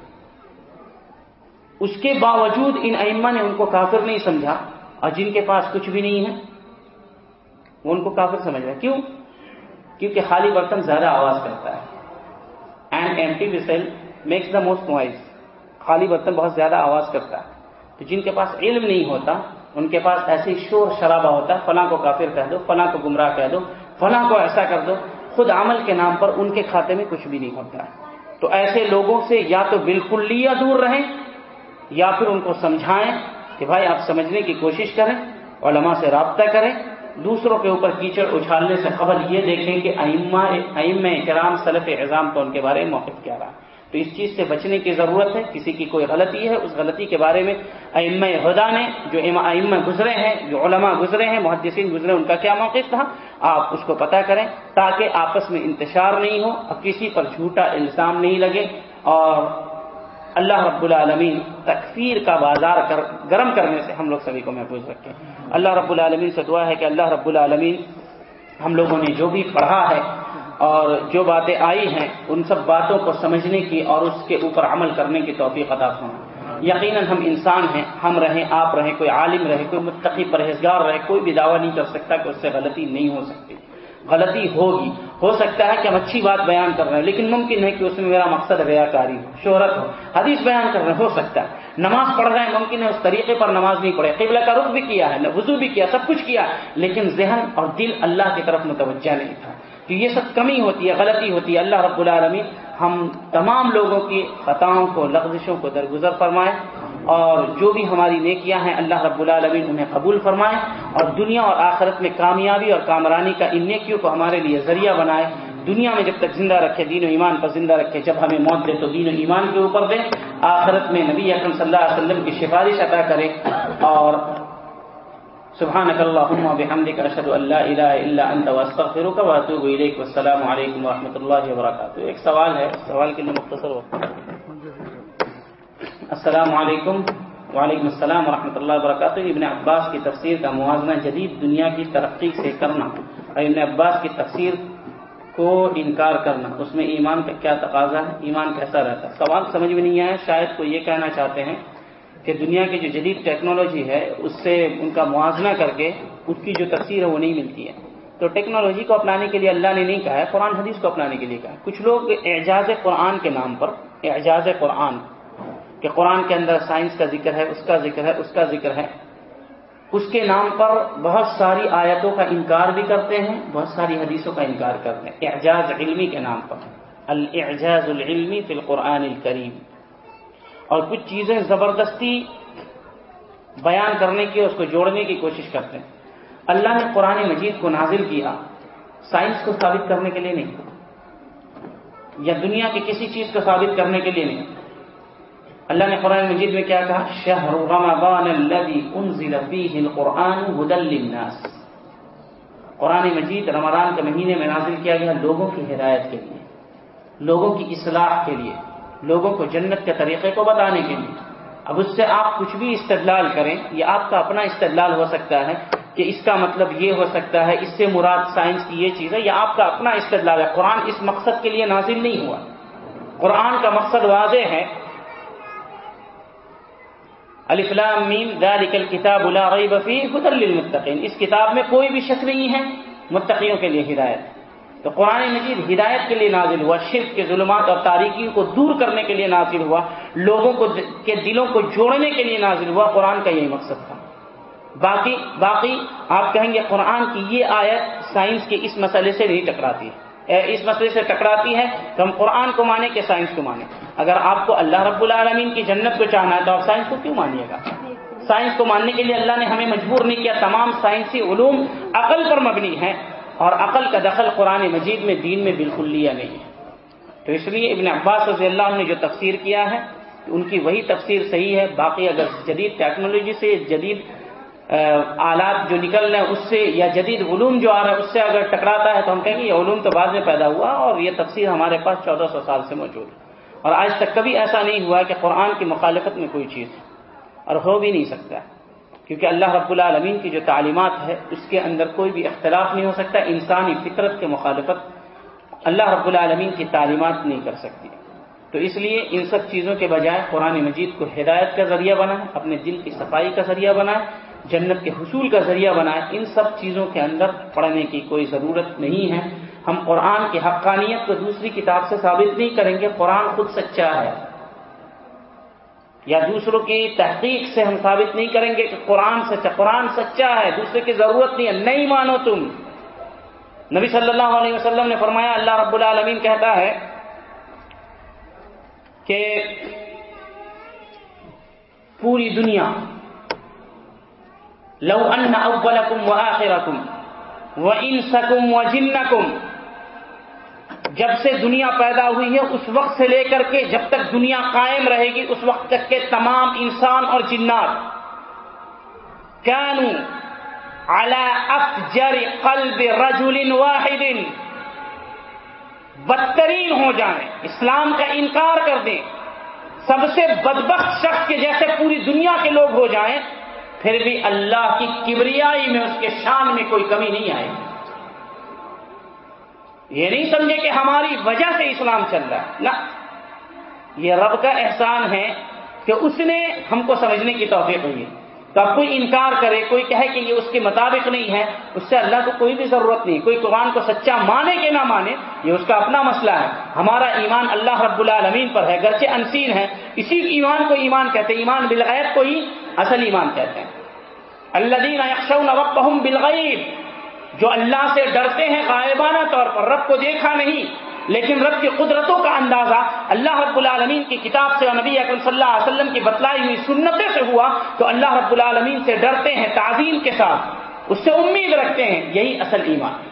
اس کے باوجود ان ائمہ نے ان کو کافر نہیں سمجھا۔ اور جن کے پاس کچھ بھی نہیں ہے، وہ ان کو کافر سمجھ رہا کیوں؟ کیونکہ خالی برتن زیادہ آواز کرتا ہے۔ And empty vessel makes the most noise خالی برتن بہت زیادہ آواز کرتا ہے۔ تو جن کے پاس علم نہیں ہوتا، ان کے پاس ایسی شور شرابہ ہوتا ہے فلاں کو کافر کہہ دو، فلاں کو گمراہ کہہ دو، فلاں کو ایسا کر دو، خود عمل کے نام پر ان کے کھاتے میں کچھ بھی نہیں ہوتا۔ ہے تو ایسے لوگوں سے یا تو بالکل لیا دور رہیں یا پھر ان کو سمجھائیں کہ بھائی آپ سمجھنے کی کوشش کریں، علماء سے رابطہ کریں۔ دوسروں کے اوپر کیچڑ اچھالنے سے خبر یہ دیکھیں کہ ائمہ کرام صلف اعظام تو ان کے بارے میں موقف کیا رہا۔ تو اس چیز سے بچنے کی ضرورت ہے، کسی کی کوئی غلطی ہے، اس غلطی کے بارے میں ائمہ ہدا نے جو ائمہ گزرے ہیں، جو علماء گزرے ہیں، محدثین گزرے ان کا کیا موقف تھا؟ آپ اس کو پتہ کریں تاکہ آپس میں انتشار نہیں ہو اور کسی پر جھوٹا الزام نہیں لگے اور اللہ رب العالمین تکفیر کا بازار کر گرم کرنے سے ہم لوگ سبھی کو محفوظ رکھیں اللہ رب العالمین سے دعا ہے کہ اللہ رب العالمین ہم لوگوں نے جو بھی پڑھا ہے اور جو باتیں آئی ہیں، ان سب باتوں کو سمجھنے کی اور اس کے اوپر عمل کرنے کی توفیق عطا ہوں یقیناً ہم انسان ہیں، ہم رہیں، آپ رہیں، کوئی عالم رہے، کوئی متقی پرہیزگار رہے، کوئی بھی دعویٰ نہیں کر سکتا کہ اس سے غلطی نہیں ہو سکتی۔ غلطی ہوگی۔ ہو سکتا ہے کہ ہم اچھی بات بیان کر رہے ہیں، لیکن ممکن ہے کہ اس میں میرا مقصد ریا کاری ہو، شہرت ہو۔ حدیث بیان کر رہے ہیں، ہو سکتا ہے۔ نماز پڑھ رہے ہیں، ممکن ہے اس طریقے پر نماز نہیں پڑھے۔ قبلہ کا رخ بھی کیا ہے، وضو بھی کیا، سب کچھ کیا، لیکن ذہن اور دل اللہ کی طرف متوجہ نہیں تھا۔ کہ یہ سب کمی ہوتی ہے، غلطی ہوتی ہے۔ اللہ رب العالمین ہم تمام لوگوں کی خطاؤں کو، لغزشوں کو درگزر فرمائے۔ اور جو بھی ہماری نیکیاں ہیں، اللہ رب العالمین انہیں قبول فرمائے اور دنیا اور آخرت میں کامیابی اور کامرانی کا ان نیکیوں کو ہمارے لیے ذریعہ بنائے۔ دنیا میں جب تک زندہ رکھے دین و ایمان پر زندہ رکھے، جب ہمیں موت دے تو دین و ایمان کے اوپر دے۔ آخرت میں نبی اکرم صلی اللہ علیہ وسلم کی سفارش عطا کرے۔ اور سبحانك اللهم وبحمدك اشهد ان لا اله الا انت واستغفرك واتوب اليك والسلام عليكم ورحمه الله وبركاته ایک سوال ہے، سوال کے لیے مختصر وقت السلام علیکم. وعلیکم السلام ورحمۃ اللہ وبرکاتہ. ابن عباس کی تفسیر کا موازنہ جدید دنیا کی ترقی سے کرنا اور ابن عباس کی تفسیر کو انکار کرنا. اس میں ایمان کا کیا تقاضا ہے؟ ایمان کیسا رہتا ہے؟ سوال سمجھ میں نہیں آیا. شاید کو یہ کہنا چاہتے ہیں کہ دنیا کی جو جدید ٹیکنالوجی ہے، اس سے ان کا موازنہ کر کے اس کی جو تفسیر ہے، وہ نہیں ملتی ہے. تو ٹیکنالوجی کو اپنانے کے لیے اللہ نے نہیں کہا ہے، قرآن حدیث کو اپنانے کے لیے کہا ہے. کچھ لوگ اعجاز قرآن کے نام پر، اعجاز قرآن کہ قرآن کے اندر سائنس کا ذکر ہے، اس کا ذکر ہے، اس کا ذکر ہے۔ اس کے نام پر بہت ساری آیتوں کا انکار بھی کرتے ہیں، بہت ساری حدیثوں کا انکار کرتے ہیں۔ اعجاز علمی کے نام پر۔ الاعجاز العلمی فی القرآن الکریم۔ اور کچھ چیزیں زبردستی بیان کرنے کی، اس کو جوڑنے کی کوشش کرتے ہیں۔ اللہ نے قرآن مجید کو نازل کیا، سائنس کو ثابت کرنے کے لیے نہیں، یا دنیا کی کسی چیز کو ثابت کرنے کے لیے نہیں۔ اللہ نے قرآن مجید میں کیا کہا؟ شہر رمضان الذي انزل فيه القرآن هدى للناس. قرآن مجید رمضان کے مہینے میں نازل کیا گیا لوگوں کی ہدایت کے لیے، لوگوں کی اصلاح کے لیے، لوگوں کو جنت کے طریقے کو بتانے کے لیے۔ اب اس سے آپ کچھ بھی استدلال کریں، یہ آپ کا اپنا استدلال ہو سکتا ہے کہ اس کا مطلب یہ ہو سکتا ہے، اس سے مراد سائنس کی یہ چیز ہے یہ آپ کا اپنا استدلال ہے۔ قرآن اس مقصد کے لیے نازل نہیں ہوا۔ قرآن کا مقصد واضح ہے الفلام میم، ذالک الکتاب لا ریب فیہ ہدى للمتقین۔ اس کتاب میں کوئی بھی شک نہیں ہے، متقیوں کے لیے ہدایت۔ تو قرآن مجید ہدایت کے لیے نازل ہوا، شرک کے ظلمات اور تاریکی کو دور کرنے کے لیے نازل ہوا، لوگوں کو کے دلوں کو جوڑنے کے لیے نازل ہوا۔ قرآن کا یہی مقصد تھا۔ باقی باقی آپ کہیں گے قرآن کی یہ آیت سائنس کے اس مسئلے سے نہیں ٹکراتی۔ ہے اس مسئلے سے ٹکراتی ہے تو ہم قرآن کو مانیں کہ سائنس کو مانیں۔ اگر آپ کو اللہ رب العالمین کی جنت کو چاہنا ہے تو آپ سائنس کو کیوں مانیے گا؟ سائنس کو ماننے کے لیے اللہ نے ہمیں مجبور نہیں کیا، تمام سائنسی علوم عقل پر مبنی ہیں اور عقل کا دخل قرآن مجید میں، دین میں بالکل لیا نہیں ہے۔ تو اس لیے ابن عباس رضی اللہ عنہ نے جو تفسیر کیا ہے، ان کی وہی تفسیر صحیح ہے۔ باقی اگر جدید ٹیکنالوجی سے جدید آلات جو نکل رہے ہیں اس سے، یا جدید علوم جو آ رہا ہے اس سے اگر ٹکراتا ہے تو ہم کہیں گے یہ علوم تو بعد میں پیدا ہوا اور یہ تفسیر ہمارے پاس چودہ سو سال سے موجود ہے۔ اور آج تک کبھی ایسا نہیں ہوا کہ قرآن کی مخالفت میں کوئی چیز اور ہو بھی نہیں سکتا۔ کیونکہ اللہ رب العالمین کی جو تعلیمات ہے، اس کے اندر کوئی بھی اختلاف نہیں ہو سکتا، انسانی فطرت کے مخالفت اللہ رب العالمین کی تعلیمات نہیں کر سکتی۔ تو اس لیے ان سب چیزوں کے بجائے قرآن مجید کو ہدایت کا ذریعہ بنائے اپنے دل کی صفائی کا ذریعہ بنائے جنت کے حصول کا ذریعہ بنائے، ان سب چیزوں کے اندر پڑھنے کی کوئی ضرورت نہیں ہے۔ ہم قرآن کی حقانیت کو دوسری کتاب سے ثابت نہیں کریں گے، قرآن خود سچا ہے۔ یا دوسروں کی تحقیق سے ہم ثابت نہیں کریں گے کہ قرآن سچا قرآن سچا ہے، دوسرے کی ضرورت نہیں ہے۔ نہیں مانو تم۔ نبی صلی اللہ علیہ وسلم نے فرمایا، اللہ رب العالمین کہتا ہے کہ پوری دنیا لو ان اولکم و آخرکم و انسکم و جنکم جب سے دنیا پیدا ہوئی ہے، اس وقت سے لے کر کے جب تک دنیا قائم رہے گی، اس وقت تک کے تمام انسان اور جنات کانو على افجر قلب رجل واحد. بدترین ہو جائیں، اسلام کا انکار کر دیں۔ سب سے بدبخت شخص کے جیسے پوری دنیا کے لوگ ہو جائیں پھر بھی اللہ کی کبریائی میں اس کے شان میں کوئی کمی نہیں آئے یہ نہیں سمجھے کہ ہماری وجہ سے اسلام چل رہا ہے۔ نہ یہ رب کا احسان ہے کہ اس نے ہم کو سمجھنے کی توفیق ہوئی ہے تو اب کوئی انکار کرے، کوئی کہے کہ یہ اس کے مطابق نہیں ہے، اس سے اللہ کو کوئی بھی ضرورت نہیں، کوئی قرآن کو سچا مانے کہ نہ مانے، یہ اس کا اپنا مسئلہ ہے۔ ہمارا ایمان اللہ رب العالمین پر ہے، گرچہ انسین ہے، اسی ایمان کو ایمان کہتے ہیں، ایمان بالغیب کو ہی اصل ایمان کہتے ہیں۔ اللہ دین ربهم بالغیب، جو اللہ سے ڈرتے ہیں غائبانہ طور پر، رب کو دیکھا نہیں لیکن رب کی قدرتوں کا اندازہ اللہ رب العالمین کی کتاب سے اور نبی اکرم صلی اللہ علیہ وسلم کی بتلائی ہوئی سنتیں سے ہوا تو اللہ رب العالمین سے ڈرتے ہیں تعظیم کے ساتھ، اس سے امید رکھتے ہیں، یہی اصل ایمان۔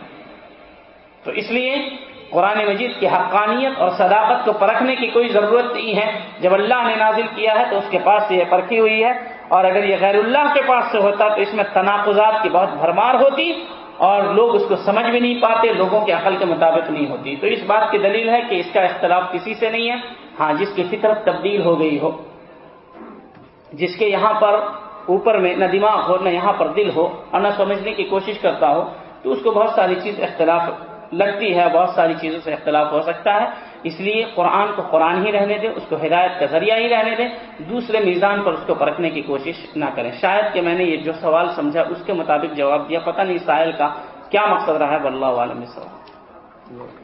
تو اس لیے قرآن مجید کی حقانیت اور صداقت کو پرکھنے کی کوئی ضرورت نہیں ہے۔ جب اللہ نے نازل کیا ہے تو اس کے پاس سے یہ پرکھی ہوئی ہے۔ اور اگر یہ غیر اللہ کے پاس سے ہوتا تو اس میں تناقضات کی بہت بھرمار ہوتی۔ اور لوگ اس کو سمجھ بھی نہیں پاتے، لوگوں کے عقل کے مطابق نہیں ہوتی۔ تو اس بات کی دلیل ہے کہ اس کا اختلاف کسی سے نہیں ہے۔ ہاں جس کی فطرت تبدیل ہو گئی ہو، جس کے یہاں پر اوپر میں نہ دماغ ہو، نہ یہاں پر دل ہو اور نہ سمجھنے کی کوشش کرتا ہو، تو اس کو بہت ساری چیز اختلاف لگتی ہے، بہت ساری چیزوں سے اختلاف ہو سکتا ہے۔ اس لیے قرآن کو قرآن ہی رہنے دیں اس کو ہدایت کا ذریعہ ہی رہنے دیں دوسرے میزان پر اس کو پرکھنے کی کوشش نہ کریں۔ شاید کہ میں نے یہ جو سوال سمجھا، اس کے مطابق جواب دیا، پتہ نہیں سائل کا کیا مقصد رہا ہے، واللہ عالم سوال